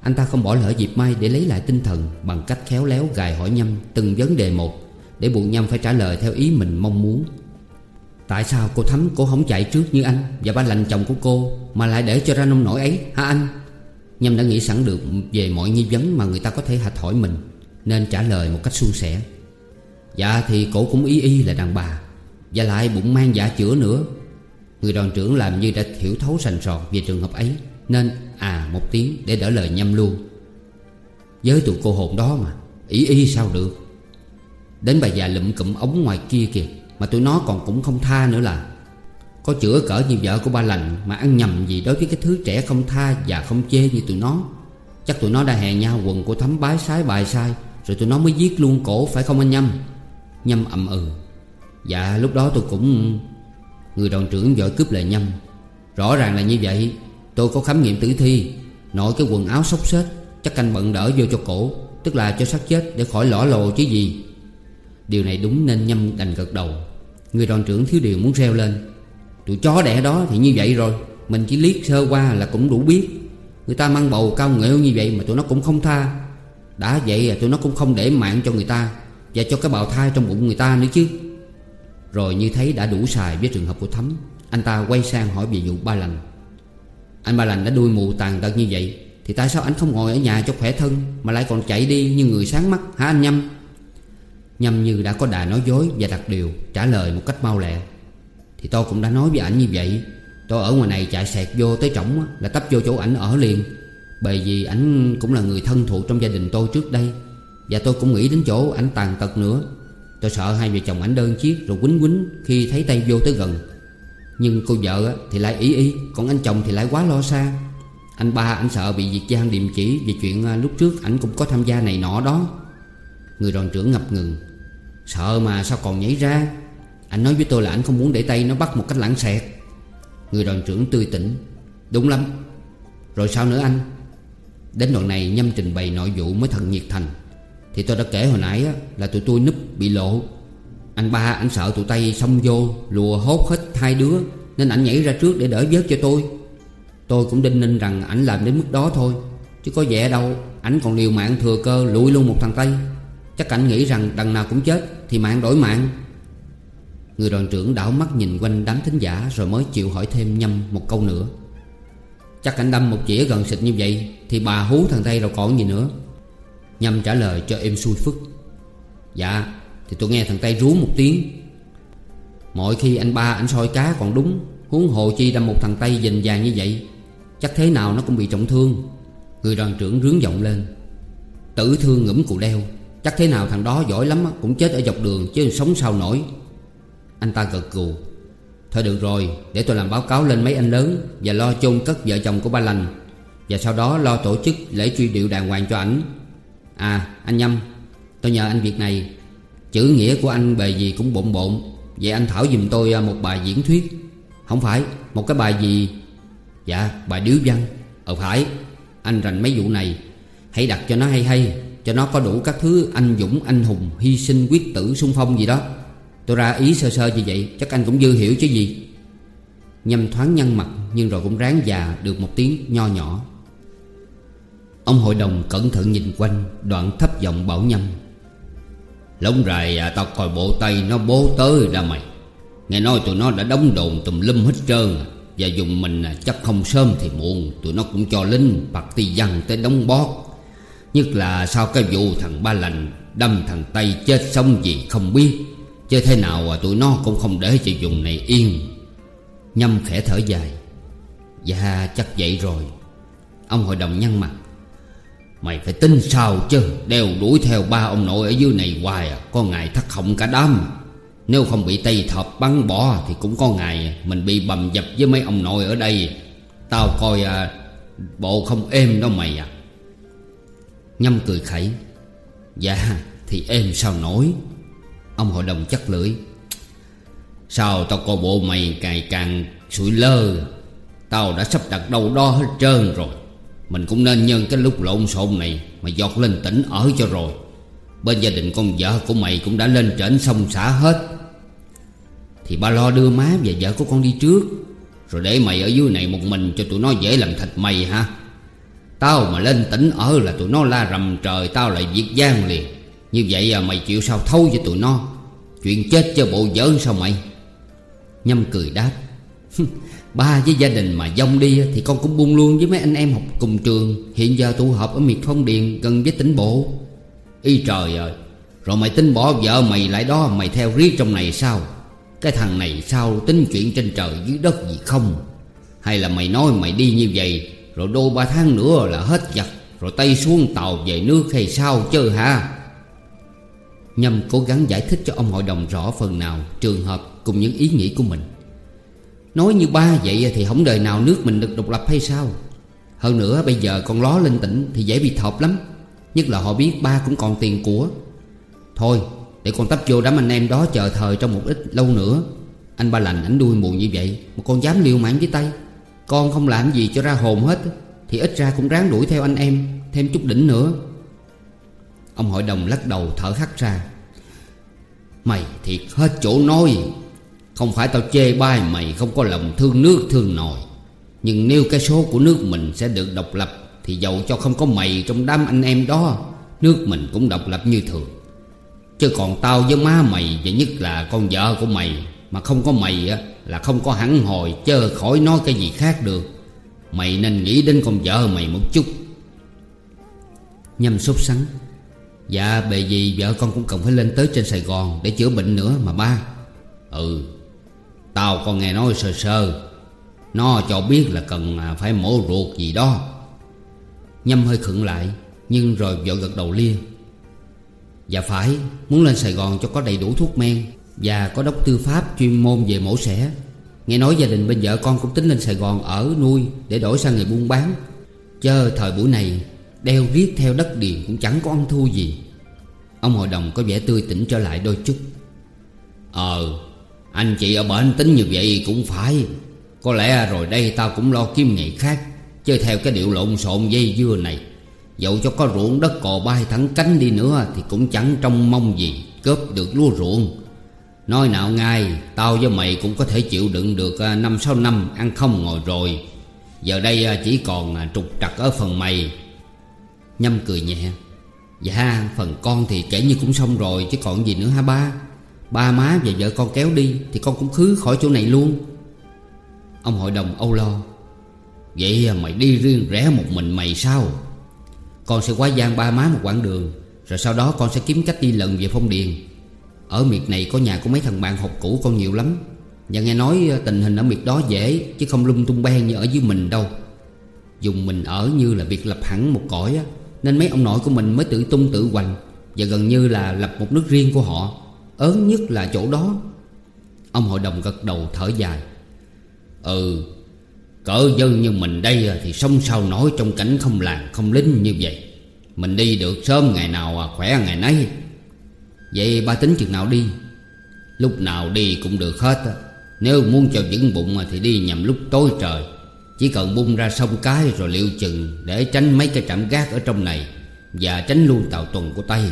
Anh ta không bỏ lỡ dịp mai để lấy lại tinh thần Bằng cách khéo léo gài hỏi nhâm Từng vấn đề một Để buộc nhâm phải trả lời theo ý mình mong muốn. Tại sao cô Thắm cô không chạy trước như anh Và ba lành chồng của cô Mà lại để cho ra nông nổi ấy hả anh? Nhâm đã nghĩ sẵn được về mọi nghi vấn mà người ta có thể hạch hỏi mình, Nên trả lời một cách suôn sẻ. Dạ thì cổ cũng y y là đàn bà, Và lại bụng mang dạ chữa nữa. Người đoàn trưởng làm như đã hiểu thấu sành sọt về trường hợp ấy, Nên à một tiếng để đỡ lời nhâm luôn. Với tụi cô hồn đó mà Y y sao được? Đến bà già lụm cụm ống ngoài kia kìa, Mà tụi nó còn cũng không tha nữa là có chữa cỡ như vợ của ba lành Mà ăn nhầm gì đối với cái thứ trẻ không tha Và không chê như tụi nó. Chắc tụi nó đã hè nhau quần của thấm bái sái bài sai, Rồi tụi nó mới giết luôn cổ, phải không anh Nhâm? Nhâm ậm ừ. Dạ lúc đó tôi cũng Người đoàn trưởng vội cướp lời Nhâm. Rõ ràng là như vậy, Tôi có khám nghiệm tử thi, Nội cái quần áo xốc xếch, Chắc canh bận đỡ vô cho cổ, Tức là cho xác chết để khỏi lỏ lồ chứ gì. Điều này đúng nên Nhâm đành gật đầu. Người đoàn trưởng thiếu điều muốn reo lên. Tụi chó đẻ đó thì như vậy rồi. Mình chỉ liếc sơ qua là cũng đủ biết. Người ta mang bầu cao nghệu như vậy mà tụi nó cũng không tha. Đã vậy là tụi nó cũng không để mạng cho người ta, Và cho cái bào thai trong bụng người ta nữa chứ. Rồi như thấy đã đủ xài với trường hợp của Thấm Anh ta quay sang hỏi về vụ ba lành. Anh ba lành đã đuôi mù tàn tật như vậy, Thì tại sao anh không ngồi ở nhà cho khỏe thân Mà lại còn chạy đi như người sáng mắt, hả anh Nhâm? Nhâm như đã có đà nói dối và đặt điều, Trả lời một cách mau lẹ. Thì tôi cũng đã nói với ảnh như vậy. Tôi ở ngoài này chạy sẹt vô tới trỏng Là tấp vô chỗ ảnh ở liền. Bởi vì ảnh cũng là người thân thuộc trong gia đình tôi trước đây, Và tôi cũng nghĩ đến chỗ ảnh tàn tật nữa. Tôi sợ hai vợ chồng ảnh đơn chiếc Rồi quýnh quýnh khi thấy tay vô tới gần. Nhưng cô vợ thì lại ý ý, Còn anh chồng thì lại quá lo xa. Anh ba anh sợ bị Việt Giang điềm chỉ Về chuyện à, lúc trước ảnh cũng có tham gia này nọ đó. Người đoàn trưởng ngập ngừng. Sợ mà sao còn nhảy ra? Anh nói với tôi là anh không muốn để tay nó bắt một cách lãng xẹt Người đoàn trưởng tươi tỉnh. Đúng lắm. Rồi sao nữa anh? Đến đoạn này nhâm trình bày nội vụ mới thần nhiệt thành. Thì tôi đã kể hồi nãy là tụi tôi núp bị lộ. Anh ba, anh sợ tụi tay xông vô, Lùa hốt hết hai đứa, Nên ảnh nhảy ra trước để đỡ vớt cho tôi. Tôi cũng đinh ninh rằng ảnh làm đến mức đó thôi, Chứ có vẻ đâu Ảnh còn liều mạng thừa cơ lụi luôn một thằng Tây. Chắc ảnh nghĩ rằng đằng nào cũng chết Thì mạng đổi mạng. Người đoàn trưởng đảo mắt nhìn quanh đám thính giả Rồi mới chịu hỏi thêm nhâm một câu nữa. Chắc anh đâm một chĩa gần xịt như vậy Thì bà hú thằng Tây rồi còn gì nữa. Nhâm trả lời cho em xui phức. Dạ Thì tôi nghe thằng Tây rú một tiếng. Mọi khi anh ba anh soi cá còn đúng, Huống hồ chi đâm một thằng Tây dình vàng như vậy, Chắc thế nào nó cũng bị trọng thương. Người đoàn trưởng rướng giọng lên. Tử thương ngủm cụ đeo Chắc thế nào thằng đó giỏi lắm Cũng chết ở dọc đường chứ sống sao nổi. Anh ta gật gù. Thôi được rồi, để tôi làm báo cáo lên mấy anh lớn Và lo chôn cất vợ chồng của ba lành. Và sau đó lo tổ chức lễ truy điệu đàng hoàng cho ảnh. À anh Nhâm, Tôi nhờ anh việc này. Chữ nghĩa của anh bề gì cũng bộn bộn. Vậy anh thảo dùm tôi à, một bài diễn thuyết. Không phải, Một cái bài gì? Dạ bài điếu văn. Ờ phải. Anh rành mấy vụ này. Hãy đặt cho nó hay hay, Cho nó có đủ các thứ anh dũng, anh hùng, Hy sinh quyết tử sung phong gì đó. Tôi ra ý sơ sơ như vậy Chắc anh cũng dư hiểu chứ gì. Nhâm thoáng nhăn mặt Nhưng rồi cũng ráng già được một tiếng nho nhỏ. Ông hội đồng cẩn thận nhìn quanh Đoạn thấp giọng bảo Nhâm. Lông rài à tao coi bộ tay nó bố tới ra mày. Nghe nói tụi nó đã đóng đồn tùm lum hết trơn à. Và dùng mình à, chắc không sớm thì muộn Tụi nó cũng cho lính bạc ti văn tới đóng bót. Nhất là sau cái vụ thằng Ba Lành Đâm thằng Tây chết sống gì không biết chơi thế nào à, tụi nó cũng không để cho dùng này yên. Nhâm khẽ thở dài. Dạ chắc vậy rồi. Ông hội đồng nhăn mặt. Mày phải tin sao chứ? Đeo đuổi theo ba ông nội ở dưới này hoài à. Có ngày thất họng cả đám. Nếu không bị tây thập bắn bỏ Thì cũng có ngày mình bị bầm dập với mấy ông nội ở đây. Tao coi à, bộ không êm đâu mày à. Nhâm cười khẩy. Dạ thì êm sao nổi. Ông hội đồng chắc lưỡi. Sao tao coi bộ mày ngày càng sủi lơ? Tao đã sắp đặt đâu đó hết trơn rồi. Mình cũng nên nhân cái lúc lộn xộn này Mà giọt lên tỉnh ở cho rồi. Bên gia đình con vợ của mày cũng đã lên trển sông xã hết. Thì ba lo đưa má và vợ của con đi trước. Rồi để mày ở dưới này một mình cho tụi nó dễ làm thịt mày ha. Tao mà lên tỉnh ở là tụi nó la rầm trời, Tao lại việc gian liền. Như vậy à mày chịu sao thâu với tụi nó? Chuyện chết cho bộ giỡn sao mày? Nhâm cười đáp. Ba với gia đình mà dông đi Thì con cũng buông luôn với mấy anh em học cùng trường. Hiện giờ tụ họp ở miệt phong điền Gần với tỉnh bộ. Y trời ơi, Rồi mày tính bỏ vợ mày lại đó, Mày theo riết trong này sao? Cái thằng này sao tính chuyện trên trời dưới đất gì không? Hay là mày nói mày đi như vậy, Rồi đô ba tháng nữa là hết giặc, Rồi tay xuống tàu về nước hay sao chứ hả? Nhâm cố gắng giải thích cho ông hội đồng rõ phần nào Trường hợp cùng những ý nghĩ của mình. Nói như ba vậy thì không đời nào nước mình được độc lập hay sao? Hơn nữa, bây giờ con ló lên tỉnh thì dễ bị thọp lắm. Nhất là họ biết ba cũng còn tiền của. Thôi, để con tấp vô đám anh em đó chờ thời trong một ít lâu nữa. Anh ba lành ảnh đuôi mù như vậy, Mà con dám liều mạng với tay. Con không làm gì cho ra hồn hết, Thì ít ra cũng ráng đuổi theo anh em, Thêm chút đỉnh nữa. Ông hội đồng lắc đầu thở hắt ra. Mày thiệt hết chỗ nói. Không phải tao chê bai mày không có lòng thương nước thương nòi. Nhưng nếu cái số của nước mình sẽ được độc lập, Thì dầu cho không có mày trong đám anh em đó, Nước mình cũng độc lập như thường. Chứ còn tao với má mày, Và nhất là con vợ của mày, Mà không có mày á, là không có hẳn hồi Chớ khỏi nói cái gì khác được. Mày nên nghĩ đến con vợ mày một chút. Nhâm sốt sắng. Dạ bề gì vợ con cũng cần phải lên tới trên Sài Gòn Để chữa bệnh nữa mà ba. Ừ Tao còn nghe nói sơ sơ, Nó cho biết là cần à, phải mổ ruột gì đó. Nhâm hơi khựng lại, Nhưng rồi vợ gật đầu lia. Dạ phải, Muốn lên Sài Gòn cho có đầy đủ thuốc men Và có đốc tư pháp chuyên môn về mổ xẻ. Nghe nói gia đình bên vợ con cũng tính lên Sài Gòn ở nuôi Để đổi sang nghề buôn bán. Chờ thời buổi này Đeo riết theo đất điền cũng chẳng có ăn thu gì. Ông hội đồng có vẻ tươi tỉnh trở lại đôi chút. Ờ Anh chị ở bệnh tính như vậy cũng phải. Có lẽ rồi đây tao cũng lo kiếm nghề khác Chơi theo cái điệu lộn xộn dây dưa này. Dẫu cho có ruộng đất cò bay thẳng cánh đi nữa Thì cũng chẳng trông mong gì Cướp được lúa ruộng. Nói nào ngay Tao với mày cũng có thể chịu đựng được à, năm sáu năm Ăn không ngồi rồi. Giờ đây à, chỉ còn à, trục trặc ở phần mày. Nhâm cười nhẹ. Dạ phần con thì kể như cũng xong rồi, Chứ còn gì nữa hả ba? Ba má và vợ con kéo đi Thì con cũng khứ khỏi chỗ này luôn. Ông hội đồng âu lo. Vậy à, mày đi riêng rẽ một mình mày sao? Con sẽ quá gian ba má một quãng đường, Rồi sau đó con sẽ kiếm cách đi lần về phong điền. Ở miệt này có nhà của mấy thằng bạn học cũ con nhiều lắm. Và nghe nói à, tình hình ở miệt đó dễ, Chứ không lung tung beng như ở dưới mình đâu. Dùng mình ở như là việc lập hẳn một cõi á. Nên mấy ông nội của mình mới tự tung tự hoành Và gần như là lập một nước riêng của họ. Ớn nhất là chỗ đó. Ông hội đồng gật đầu thở dài. Ừ Cỡ dân như mình đây thì sống sao nổi trong cảnh không làng không lính như vậy? Mình đi được sớm ngày nào à, khỏe ngày nấy. Vậy ba tính chừng nào đi? Lúc nào đi cũng được hết Nếu muốn cho vững bụng thì đi nhằm lúc tối trời. Chỉ cần bung ra sông cái rồi liệu chừng Để tránh mấy cái trạm gác ở trong này Và tránh luôn tàu tuần của Tây.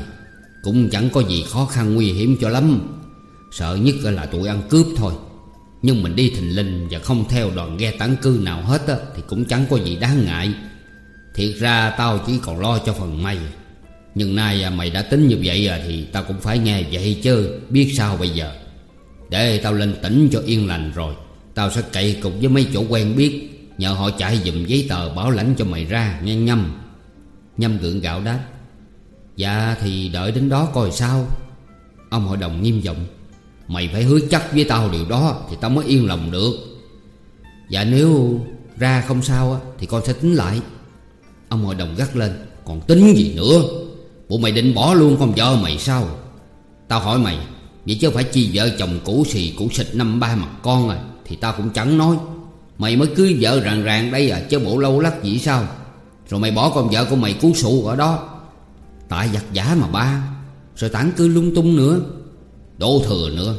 Cũng chẳng có gì khó khăn nguy hiểm cho lắm. Sợ nhất là tụi ăn cướp thôi. Nhưng mình đi thình linh và không theo đoàn ghe tán cư nào hết á, Thì cũng chẳng có gì đáng ngại. Thiệt ra tao chỉ còn lo cho phần mày. Nhưng nay à mày đã tính như vậy à, Thì tao cũng phải nghe vậy chứ Biết sao bây giờ. Để tao lên tỉnh cho yên lành rồi Tao sẽ cậy cục với mấy chỗ quen biết. Nhờ họ chạy dùm giấy tờ bảo lãnh cho mày ra, nghe nhâm Nhâm gượng gạo đáp Dạ thì đợi đến đó coi sao. Ông hội đồng nghiêm giọng, Mày phải hứa chắc với tao điều đó Thì tao mới yên lòng được. Dạ nếu ra không sao á Thì con sẽ tính lại. Ông hội đồng gắt lên, Còn tính gì nữa? Bộ mày định bỏ luôn con vợ mày sao? Tao hỏi mày, Vậy chứ phải chi vợ chồng cũ xì cũ xịt năm ba mặt con à Thì tao cũng chẳng nói. Mày mới cưới vợ ràng ràng đây à Chứ bộ lâu lắc gì sao? Rồi mày bỏ con vợ của mày cú sụ ở đó. Tại giặt giả mà ba. Rồi tản cư lung tung nữa. Đổ thừa nữa.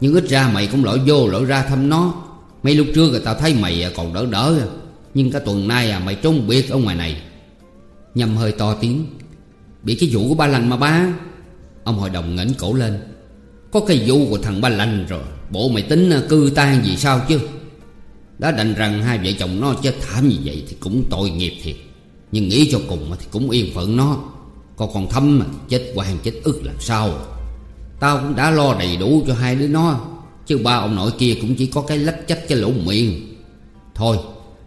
Nhưng ít ra mày cũng lội vô lội ra thăm nó. Mấy lúc trước rồi tao thấy mày à, còn đỡ đỡ. Nhưng cả tuần nay à mày trốn biệt ở ngoài này. Nhâm hơi to tiếng. Bị cái vụ của ba lành mà ba. Ông hội đồng ngẩng cổ lên. Có cái vụ của thằng ba lành rồi. Bộ mày tính à, cư tan gì sao chứ? Đã đành rằng hai vợ chồng nó chết thảm như vậy Thì cũng tội nghiệp thiệt. Nhưng nghĩ cho cùng thì cũng yên phận nó. Còn còn thâm mà chết quan chết ức làm sao? Tao cũng đã lo đầy đủ cho hai đứa nó Chứ ba ông nội kia cũng chỉ có cái lách chách cái lỗ miệng. Thôi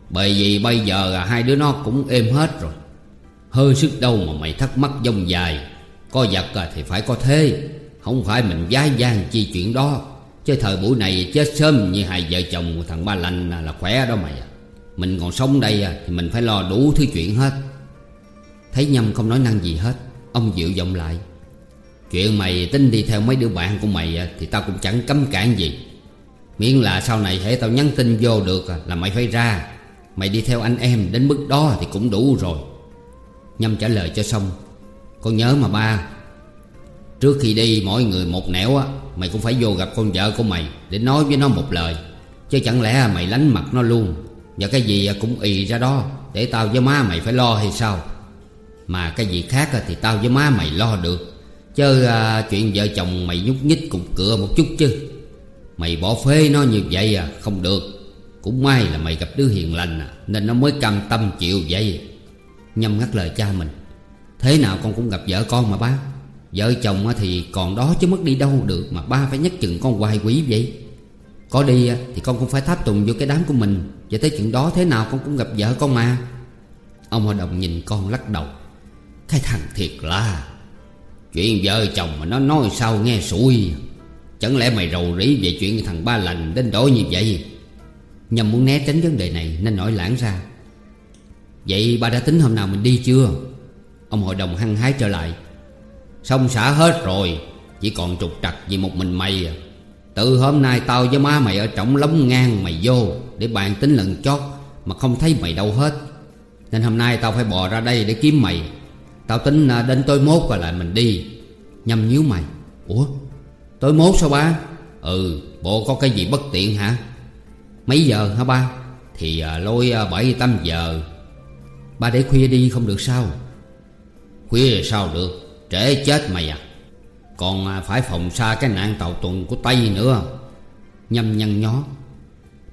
Bởi vì bây giờ à, hai đứa nó cũng êm hết rồi. Hơi sức đâu mà mày thắc mắc dông dài. Có giặc à, thì phải có thế Không phải mình giái gian chi chuyện đó. Chứ thời buổi này chết sớm như hai vợ chồng thằng ba lành là khỏe đó mày à. Mình còn sống đây à, thì mình phải lo đủ thứ chuyện hết. Thấy Nhâm không nói năng gì hết Ông dịu giọng lại. Chuyện mày tính đi theo mấy đứa bạn của mày à, Thì tao cũng chẳng cấm cản gì. Miễn là sau này hãy tao nhắn tin vô được à, Là mày phải ra. Mày đi theo anh em đến mức đó thì cũng đủ rồi. Nhâm trả lời cho xong. Con nhớ mà ba Trước khi đi mỗi người một nẻo á Mày cũng phải vô gặp con vợ của mày Để nói với nó một lời. Chứ chẳng lẽ mày lánh mặt nó luôn? Và cái gì cũng ì ra đó Để tao với má mày phải lo hay sao? Mà cái gì khác thì tao với má mày lo được. Chứ à, chuyện vợ chồng mày nhúc nhích cục cửa một chút chứ. Mày bỏ phế nó như vậy à Không được. Cũng may là mày gặp đứa hiền lành à Nên nó mới cam tâm chịu vậy. Nhâm ngắt lời cha mình. Thế nào con cũng gặp vợ con mà bác. Vợ chồng thì còn đó chứ mất đi đâu được Mà ba phải nhắc chừng con hoài quỷ vậy. Có đi thì con cũng phải tháp tùng vô cái đám của mình. Và tới chuyện đó thế nào con cũng gặp vợ con mà. Ông hội đồng nhìn con lắc đầu. Cái thằng thiệt là, Chuyện vợ chồng mà nó nói sao nghe xui. Chẳng lẽ mày rầu rĩ về chuyện thằng ba lành đến đổi như vậy? Nhằm muốn né tránh vấn đề này Nên nói lãng ra. Vậy ba đã tính hôm nào mình đi chưa? Ông hội đồng hăng hái trở lại. Xong xả hết rồi. Chỉ còn trục trặc vì một mình mày à. Từ hôm nay tao với má mày ở trọng lóng ngang mày vô Để bàn tính lần chót Mà không thấy mày đâu hết. Nên hôm nay tao phải bò ra đây để kiếm mày. Tao tính à, đến tối mốt rồi lại mình đi. Nhâm nhíu mày. Ủa? Tối mốt sao ba? Ừ bộ có cái gì bất tiện hả? Mấy giờ hả ba? Thì à, lôi à, bảy tám giờ. Ba để khuya đi không được sao? Khuya sao được? Trễ chết mày à. Còn à, phải phòng xa cái nạn tàu tuần của Tây nữa. Nhâm nhăn nhó.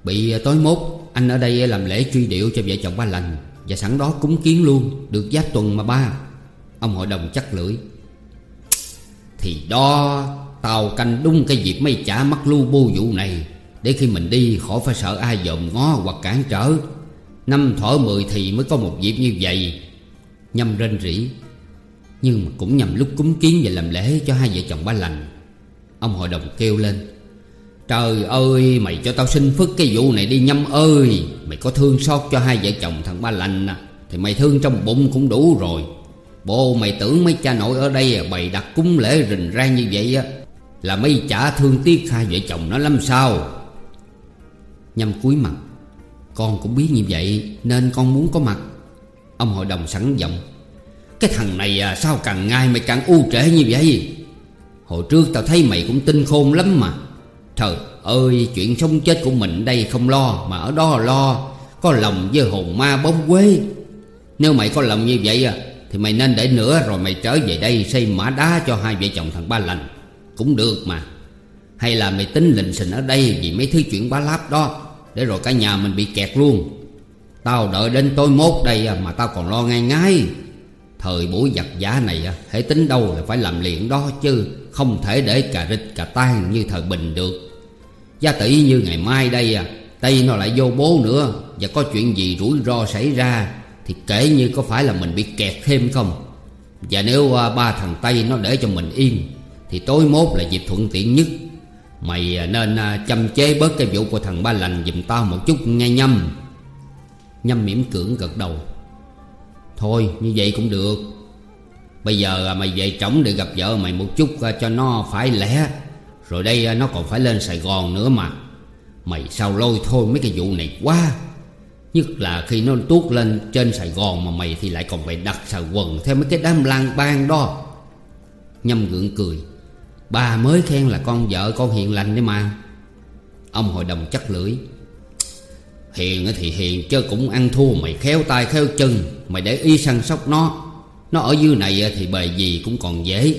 Bị à, tối mốt, Anh ở đây làm lễ truy điệu cho vợ chồng ba lành Và sẵn đó cúng kiến luôn, Được giáp tuần mà ba. Ông hội đồng chắc lưỡi. Thì đó, tàu canh đúng cái dịp mấy chả mắc lưu bu vụ này, Để khi mình đi khỏi phải sợ ai dòm ngó hoặc cản trở. Năm thỏ mười thì mới có một dịp như vậy. Nhâm rên rỉ. Nhưng mà cũng nhằm lúc cúng kiến và làm lễ cho hai vợ chồng ba lành. Ông hội đồng kêu lên, Trời ơi, mày cho tao xin phức cái vụ này đi nhâm ơi. Mày có thương xót cho hai vợ chồng thằng ba lành à Thì mày thương trong bụng cũng đủ rồi. Bộ mày tưởng mấy cha nội ở đây à, bày đặt cúng lễ rình rang như vậy á, Là mấy chả thương tiếc hai vợ chồng nó lắm sao? Nhâm cúi mặt, Con cũng biết như vậy, Nên con muốn có mặt. Ông hội đồng sẵn giọng cái thằng này à, sao càng ngày mày càng u trễ như vậy? Hồi trước tao thấy mày cũng tinh khôn lắm mà. Trời ơi chuyện sống chết của mình đây không lo Mà ở đó lo. Có lòng với hồn ma bóng quê Nếu mày có lòng như vậy à Thì mày nên để nữa rồi mày trở về đây Xây mã đá cho hai vợ chồng thằng Ba Lành. Cũng được mà. Hay là mày tính lình xình ở đây Vì mấy thứ chuyện bá láp đó Để rồi cả nhà mình bị kẹt luôn. Tao đợi đến tối mốt đây à, mà tao còn lo ngay ngay. Thời buổi giặc giá này hãy tính đâu là phải làm liền đó chứ, Không thể để cà rịch cà tan như thời bình được. Gia tỷ như ngày mai đây à, Tây nó lại vô bố nữa, Và có chuyện gì rủi ro xảy ra, Thì kể như có phải là mình bị kẹt thêm không? Và nếu à, ba thằng Tây nó để cho mình yên, Thì tối mốt là dịp thuận tiện nhất. Mày à, nên chăm chế bớt cái vụ của thằng Ba Lành giùm tao một chút nghe nhâm. Nhâm mỉm cưỡng gật đầu. Thôi, như vậy cũng được. Bây giờ à, mày về trống để gặp vợ mày một chút à, cho nó phải lẽ Rồi đây à, nó còn phải lên Sài Gòn nữa mà. Mày sao lôi thôi mấy cái vụ này quá. Nhất là khi nó tuốt lên trên Sài Gòn Mà mày thì lại còn phải đặt xà quần Theo mấy cái đám lang bang đó. Nhâm gượng cười. Bà mới khen là con vợ con hiền lành đấy mà. Ông hội đồng chắc lưỡi. Hiền thì hiền, chứ cũng ăn thua mày khéo tay khéo chân. Mày để ý săn sóc nó Nó ở dưới này thì bề gì cũng còn dễ.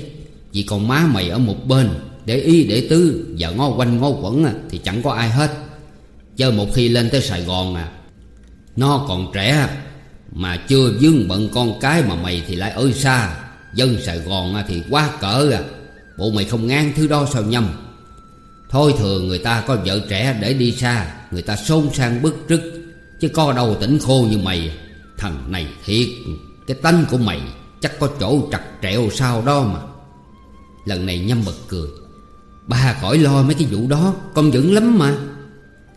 Vì còn má mày ở một bên, Để ý, để tứ, Và ngó quanh, ngó quẩn à, thì chẳng có ai hết. Chứ một khi lên tới Sài Gòn à Nó còn trẻ, Mà chưa dưng bận con cái mà mày thì lại ở xa. Dân Sài Gòn à thì quá cỡ à Bộ mày không ngang thứ đó sao nhầm. Thôi thường người ta có vợ trẻ để đi xa, Người ta xôn sang bức rứt, Chứ có đâu tỉnh khô như mày. Thằng này thiệt. Cái tánh của mày Chắc có chỗ trặc trẹo sao đó mà. Lần này nhâm bật cười. Ba khỏi lo mấy cái vụ đó, Con vững lắm mà.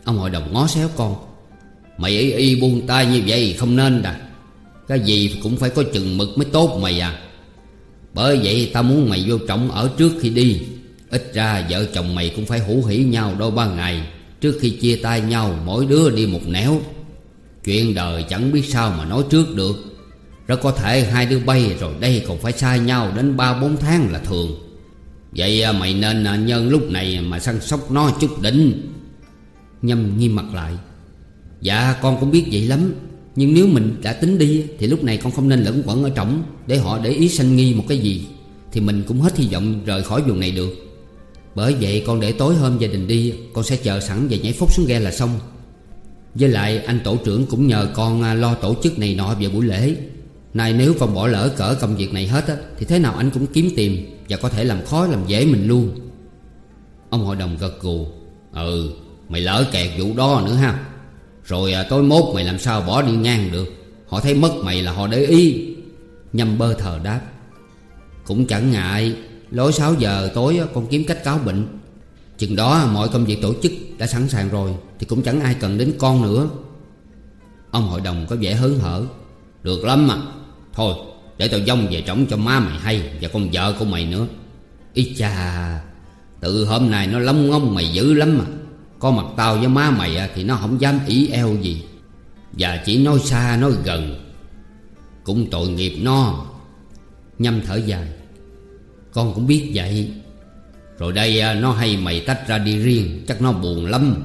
Ông hội đồng ngó xéo con. Mày ý y buông tay như vậy không nên đà. Cái gì cũng phải có chừng mực mới tốt mày à. Bởi vậy tao muốn mày vô trọng ở trước khi đi. Ít ra vợ chồng mày cũng phải hữu hỉ nhau đôi ba ngày. Trước khi chia tay nhau, mỗi đứa đi một nẻo. Chuyện đời chẳng biết sao mà nói trước được. Rất có thể hai đứa bay rồi đây còn phải xa nhau đến ba bốn tháng là thường. Vậy à, mày nên à, nhân lúc này mà săn sóc nó chút đỉnh. Nhâm nghiêm mặt lại. Dạ con cũng biết vậy lắm. Nhưng nếu mình đã tính đi, Thì lúc này con không nên lẫn quẩn ở trỏng Để họ để ý sanh nghi một cái gì, Thì mình cũng hết hy vọng rời khỏi vùng này được. Bởi vậy con để tối hôm gia đình đi, Con sẽ chờ sẵn và nhảy phúc xuống ghe là xong. Với lại anh tổ trưởng cũng nhờ con à, lo tổ chức này nọ về buổi lễ. Này nếu con bỏ lỡ cỡ công việc này hết á Thì thế nào anh cũng kiếm tìm Và có thể làm khó làm dễ mình luôn. Ông hội đồng gật gù. Ừ Mày lỡ kẹt vụ đó nữa ha. Rồi à, tối mốt mày làm sao bỏ đi ngang được? Họ thấy mất mày là họ để ý. Nhâm bơ thờ đáp. Cũng chẳng ngại. Lối 6 giờ tối con kiếm cách cáo bệnh. Chừng đó mọi công việc tổ chức đã sẵn sàng rồi, Thì cũng chẳng ai cần đến con nữa. Ông hội đồng có vẻ hớn hở. Được lắm mà. Thôi, để tao dông về trống cho má mày hay Và con vợ của mày nữa. Ý cha, Từ hôm nay nó lông ngông mày dữ lắm mà. Có mặt tao với má mày Thì nó không dám ý eo gì. Và chỉ nói xa, nói gần. Cũng tội nghiệp nó. Nhâm thở dài. Con cũng biết vậy. Rồi đây à, nó hay mày tách ra đi riêng. Chắc nó buồn lắm.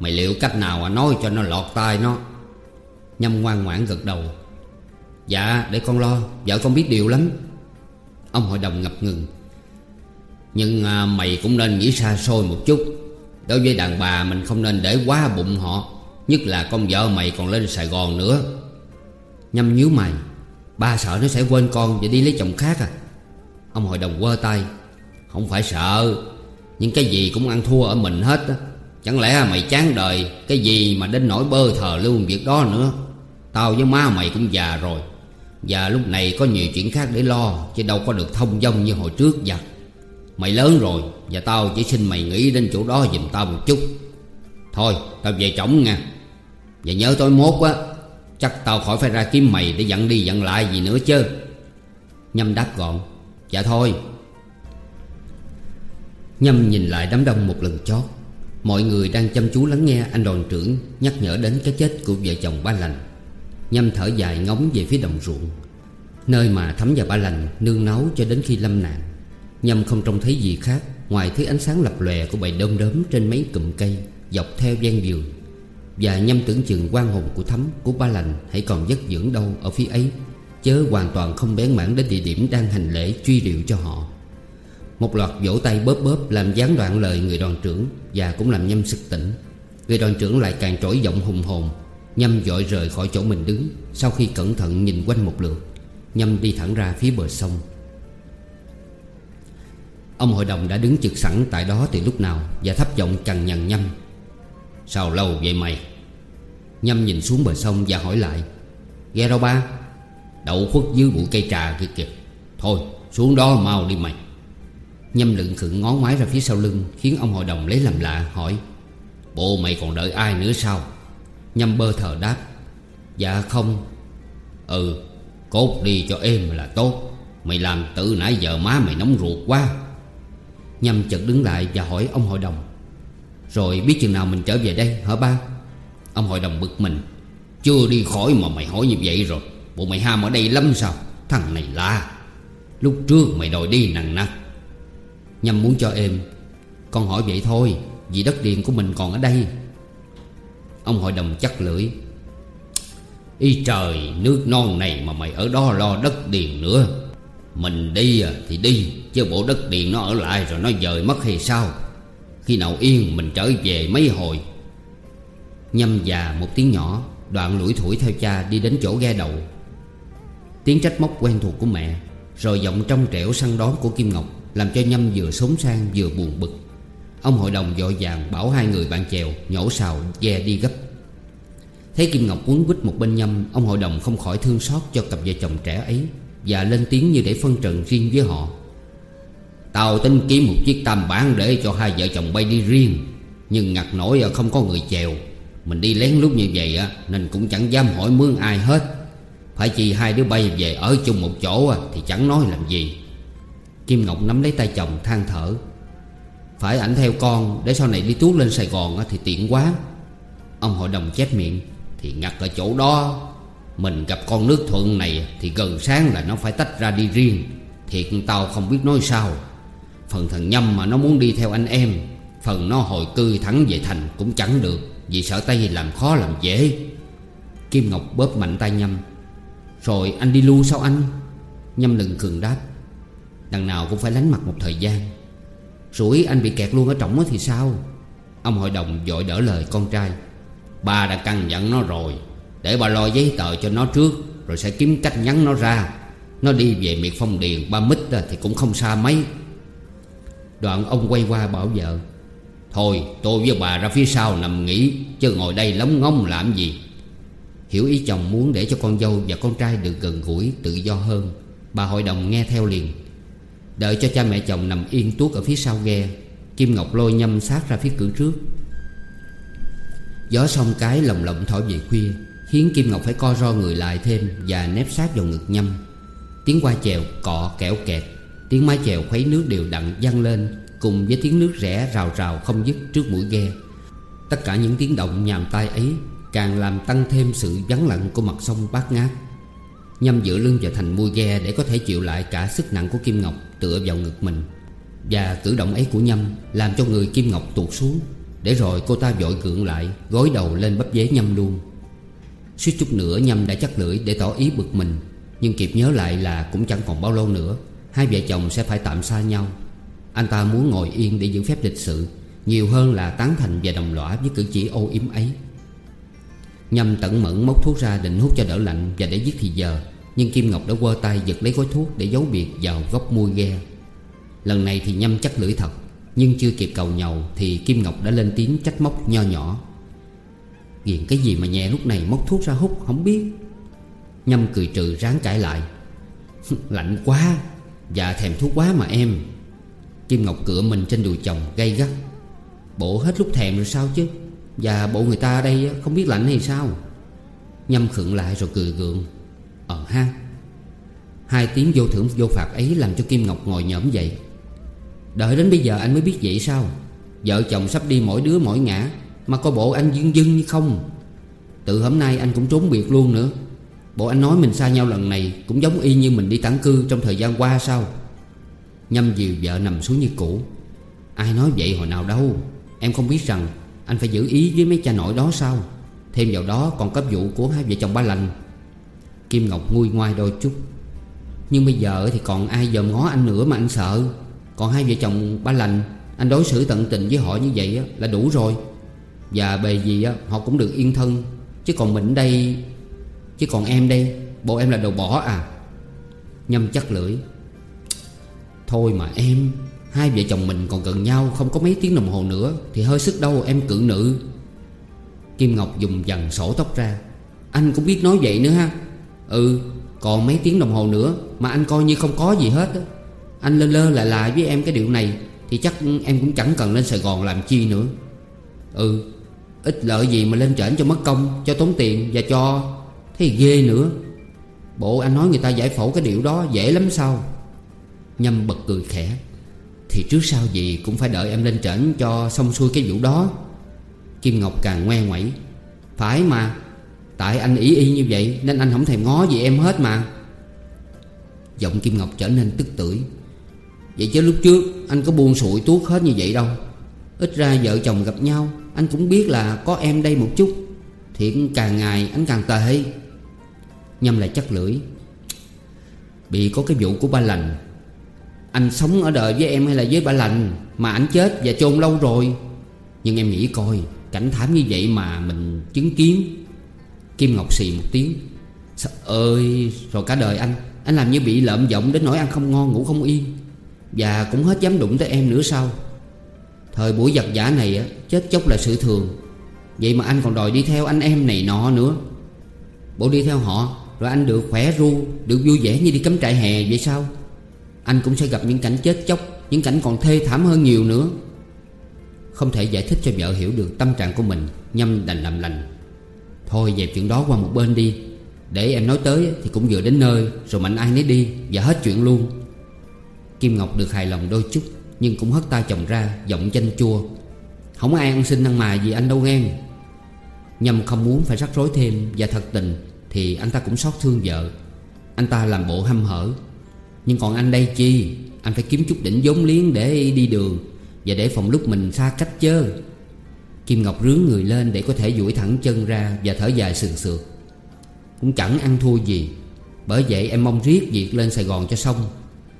Mày liệu cách nào mà nói cho nó lọt tai nó? Nhâm ngoan ngoãn gật đầu. Dạ để con lo. Vợ con biết điều lắm. Ông hội đồng ngập ngừng. Nhưng à, mày cũng nên nghĩ xa xôi một chút. Đối với đàn bà mình không nên để quá bụng họ. Nhất là con vợ mày còn lên Sài Gòn nữa. Nhâm nhíu mày. Ba sợ nó sẽ quên con và đi lấy chồng khác à? Ông hội đồng quơ tay. Không phải sợ. Nhưng cái gì cũng ăn thua ở mình hết á. Chẳng lẽ mày chán đời, Cái gì mà đến nỗi bơ thờ lưu việc đó nữa? Tao với má mày cũng già rồi. Và lúc này có nhiều chuyện khác để lo, Chứ đâu có được thông dong như hồi trước vậy Mày lớn rồi, Và tao chỉ xin mày nghĩ đến chỗ đó giùm tao một chút. Thôi, tao về trống nha. Và nhớ tối mốt á, Chắc tao khỏi phải ra kiếm mày để dặn đi dặn lại gì nữa chứ. Nhâm đáp gọn. Dạ thôi. Nhâm nhìn lại đám đông một lần chót. Mọi người đang chăm chú lắng nghe anh đoàn trưởng Nhắc nhở đến cái chết của vợ chồng ba lành. Nhâm thở dài ngóng về phía đồng ruộng, Nơi mà thấm và ba lành nương náu cho đến khi lâm nạn. Nhâm không trông thấy gì khác Ngoài thứ ánh sáng lập lòe của bầy đom đóm trên mấy cụm cây, Dọc theo gian vườn Và nhâm tưởng chừng quan hồn của thấm Của ba lành hãy còn giấc dưỡng đâu ở phía ấy, Chớ hoàn toàn không bén mảng đến địa điểm đang hành lễ truy điệu cho họ. Một loạt vỗ tay bóp bóp làm gián đoạn lời người đoàn trưởng Và cũng làm nhâm sực tỉnh. Người đoàn trưởng lại càng trỗi giọng hùng hồn, Nhâm dội rời khỏi chỗ mình đứng Sau khi cẩn thận nhìn quanh một lượt, Nhâm đi thẳng ra phía bờ sông. Ông hội đồng đã đứng trực sẵn tại đó từ lúc nào Và thấp giọng cằn nhằn Nhâm. Sao lâu vậy mày? Nhâm nhìn xuống bờ sông và hỏi lại. Ghe đâu ba, Đậu khuất dưới bụi cây trà kia kìa. Thôi, xuống đó mau đi mày. Nhâm lượng khựng ngó ngoái ra phía sau lưng, Khiến ông hội đồng lấy làm lạ, hỏi Bộ mày còn đợi ai nữa sao? Nhâm bơ thờ đáp Dạ không. Ừ Cốt đi cho êm là tốt, Mày làm tự nãy giờ má mày nóng ruột quá. Nhâm chợt đứng lại và hỏi ông hội đồng, Rồi biết chừng nào mình trở về đây hả ba? Ông hội đồng bực mình, Chưa đi khỏi mà mày hỏi như vậy rồi Bộ mày ham ở đây lắm sao? Thằng này la. Lúc trước mày đòi đi nằng nặc Nhâm muốn cho êm Con hỏi vậy thôi, Vì đất điền của mình còn ở đây. Ông hội đồng chắc lưỡi. Y trời, nước non này mà mày ở đó lo đất điền nữa. Mình đi à, thì đi, Chứ bộ đất điền nó ở lại rồi nó dời mất hay sao? Khi nào yên, mình trở về mấy hồi. Nhâm già một tiếng nhỏ, Đoạn lủi thủi theo cha đi đến chỗ ghe đậu. Tiếng trách móc quen thuộc của mẹ, Rồi giọng trong trẻo săn đón của Kim Ngọc. Làm cho Nhâm vừa sống sang vừa buồn bực. Ông hội đồng dội vàng bảo hai người bạn chèo Nhổ xào ve đi gấp. Thấy Kim Ngọc quấn quýt một bên Nhâm, Ông hội đồng không khỏi thương xót cho cặp vợ chồng trẻ ấy Và lên tiếng như để phân trần riêng với họ. Tao tính kiếm một chiếc tam bản để cho hai vợ chồng bay đi riêng, Nhưng ngặt nổi không có người chèo. Mình đi lén lúc như vậy á, Nên cũng chẳng dám hỏi mướn ai hết. Phải chi hai đứa bay về ở chung một chỗ Thì chẳng nói làm gì. Kim Ngọc nắm lấy tay chồng than thở. Phải ảnh theo con, Để sau này đi tuốt lên Sài Gòn thì tiện quá. Ông hội đồng chép miệng, Thì ngặt ở chỗ đó. Mình gặp con nước thuận này Thì gần sáng là nó phải tách ra đi riêng. Thiệt tao không biết nói sao. Phần thằng Nhâm mà nó muốn đi theo anh em, Phần nó hồi cư thẳng về thành cũng chẳng được, Vì sợ tay làm khó làm dễ. Kim Ngọc bóp mạnh tay Nhâm. Rồi anh đi lưu sao anh? Nhâm lừng cường đáp. Đằng nào cũng phải lánh mặt một thời gian. Rủi anh bị kẹt luôn ở trọng thì sao? Ông hội đồng dội đỡ lời con trai. Ba đã căn dặn nó rồi. Để bà lo giấy tờ cho nó trước, Rồi sẽ kiếm cách nhắn nó ra. Nó đi về miệt phong điền, ba mít thì cũng không xa mấy. Đoạn ông quay qua bảo vợ, Thôi, tôi với bà ra phía sau nằm nghỉ, Chứ ngồi đây lóng ngóng làm gì? Hiểu ý chồng muốn để cho con dâu và con trai được gần gũi, tự do hơn, Bà hội đồng nghe theo liền. Đợi cho cha mẹ chồng nằm yên tuốt ở phía sau ghe, Kim Ngọc lôi nhâm sát ra phía cửa trước. Gió sông cái lồng lộng thổi về khuya, Khiến Kim Ngọc phải co ro người lại thêm Và nép sát vào ngực nhâm. Tiếng qua chèo cọ kẹo kẹt, Tiếng mái chèo khuấy nước đều đặn văng lên Cùng với tiếng nước rẽ rào rào không dứt trước mũi ghe. Tất cả những tiếng động nhàm tai ấy Càng làm tăng thêm sự vắng lặng của mặt sông bát ngát. Nhâm dựa lưng vào thành mui ghe Để có thể chịu lại cả sức nặng của Kim Ngọc Tựa vào ngực mình. Và cử động ấy của Nhâm Làm cho người Kim Ngọc tuột xuống, Để rồi cô ta vội gượng lại, Gối đầu lên bắp dế Nhâm luôn. Suýt chút nữa Nhâm đã chắc lưỡi để tỏ ý bực mình, Nhưng kịp nhớ lại là cũng chẳng còn bao lâu nữa, Hai vợ chồng sẽ phải tạm xa nhau. Anh ta muốn ngồi yên để giữ phép lịch sự, Nhiều hơn là tán thành và đồng lõa với cử chỉ ô yếm ấy. Nhâm tận mẫn móc thuốc ra định hút cho đỡ lạnh Và để giết thì giờ. Nhưng Kim Ngọc đã quơ tay giật lấy gói thuốc Để giấu biệt vào góc môi ghe. Lần này thì Nhâm chắc lưỡi thật, Nhưng chưa kịp cầu nhầu Thì Kim Ngọc đã lên tiếng trách móc nho nhỏ. Ghiền cái gì mà nhẹ lúc này móc thuốc ra hút, không biết. Nhâm cười trừ ráng cãi lại. Lạnh quá Dạ thèm thuốc quá mà em. Kim Ngọc cựa mình trên đùi chồng gay gắt. Bộ hết lúc thèm rồi sao chứ? Và bộ người ta ở đây không biết lạnh hay sao? Nhâm khựng lại rồi cười gượng. Ờ ha. Hai tiếng vô thưởng vô phạt ấy làm cho Kim Ngọc ngồi nhõm dậy. Đợi đến bây giờ anh mới biết vậy sao? Vợ chồng sắp đi mỗi đứa mỗi ngã, Mà có bộ anh dưng dưng như không? Từ hôm nay anh cũng trốn biệt luôn nữa. Bộ anh nói mình xa nhau lần này Cũng giống y như mình đi tản cư trong thời gian qua sao? Nhâm dìu vợ nằm xuống như cũ. Ai nói vậy hồi nào đâu? Em không biết rằng anh phải giữ ý với mấy cha nội đó sao? Thêm vào đó còn cấp vụ của hai vợ chồng ba lành. Kim Ngọc nguôi ngoai đôi chút. Nhưng bây giờ thì còn ai dòm ngó anh nữa mà anh sợ? Còn hai vợ chồng ba lành, Anh đối xử tận tình với họ như vậy là đủ rồi. Và bề gì họ cũng được yên thân. Chứ còn mình đây, Chứ còn em đây, Bộ em là đồ bỏ à. Nhâm chắc lưỡi. Thôi mà em. Hai vợ chồng mình còn gần nhau Không có mấy tiếng đồng hồ nữa Thì hơi sức đâu em cự nữ. Kim Ngọc dùng dần sổ tóc ra. Anh cũng biết nói vậy nữa ha. Ừ còn mấy tiếng đồng hồ nữa Mà anh coi như không có gì hết đó. Anh lơ lơ lại lại với em cái điều này Thì chắc em cũng chẳng cần lên Sài Gòn làm chi nữa. Ừ Ít lợi gì mà lên trển cho mất công, Cho tốn tiền và cho Thế ghê nữa. Bộ anh nói người ta giải phẫu cái điệu đó dễ lắm sao? Nhâm bật cười khẽ. Thì trước sau gì cũng phải đợi em lên trển cho xong xuôi cái vụ đó. Kim Ngọc càng ngoe ngoẩy. Phải mà, Tại anh ý y như vậy Nên anh không thèm ngó gì em hết mà. Giọng Kim Ngọc trở nên tức tưởi. Vậy chứ lúc trước Anh có buông sụi tuốt hết như vậy đâu. Ít ra vợ chồng gặp nhau, Anh cũng biết là có em đây một chút. Thiện càng ngày anh càng tệ. Nhâm lại chắc lưỡi. Bị có cái vụ của ba lành anh sống ở đời với em hay là với bà lành Mà anh chết và chôn lâu rồi? Nhưng em nghĩ coi, Cảnh thảm như vậy mà mình chứng kiến. Kim Ngọc xì một tiếng. Sao ơi, Rồi cả đời anh. Anh làm như bị lợm giọng đến nỗi ăn không ngon, ngủ không yên. Và cũng hết dám đụng tới em nữa sao? Thời buổi giặc giả này Chết chóc là sự thường. Vậy mà anh còn đòi đi theo anh em này nọ nữa. Bộ đi theo họ, Rồi anh được khỏe ru, Được vui vẻ như đi cắm trại hè vậy sao? Anh cũng sẽ gặp những cảnh chết chóc, Những cảnh còn thê thảm hơn nhiều nữa. Không thể giải thích cho vợ hiểu được tâm trạng của mình Nhâm đành làm lành. Thôi, dẹp chuyện đó qua một bên đi. Để em nói tới thì cũng vừa đến nơi, Rồi mạnh ai nấy đi Và hết chuyện luôn. Kim Ngọc được hài lòng đôi chút, Nhưng cũng hất tay chồng ra, Giọng chanh chua. Không ai ăn xin ăn mài gì anh đâu nghe Nhâm không muốn phải rắc rối thêm, Và thật tình Thì anh ta cũng xót thương vợ. Anh ta làm bộ hâm hở. Nhưng còn anh đây chi? Anh phải kiếm chút đỉnh vốn liếng để đi đường Và để phòng lúc mình xa cách chớ. Kim Ngọc rướng người lên để có thể duỗi thẳng chân ra Và thở dài sườn sượt. Cũng chẳng ăn thua gì, Bởi vậy em mong riết việc lên Sài Gòn cho xong.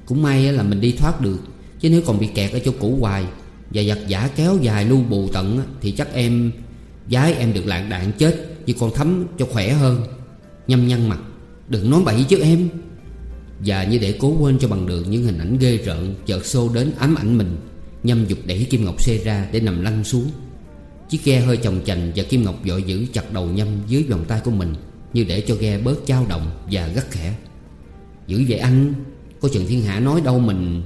Cũng may là mình đi thoát được, Chứ nếu còn bị kẹt ở chỗ cũ hoài Và giặt giả kéo dài lưu bù tận Thì chắc em Gái em được lạng đạn chết Chứ còn thấm cho khỏe hơn. Nhâm nhăn mặt, Đừng nói bậy chứ em. Và như để cố quên cho bằng được những hình ảnh ghê rợn Chợt xô đến ám ảnh mình Nhâm dục đẩy Kim Ngọc xê ra để nằm lăn xuống. Chiếc ghe hơi chồng chành Và Kim Ngọc vội giữ chặt đầu Nhâm dưới vòng tay của mình, Như để cho ghe bớt dao động và gắt khẽ. Dữ vậy anh, Có trần thiên hạ nói đâu mình?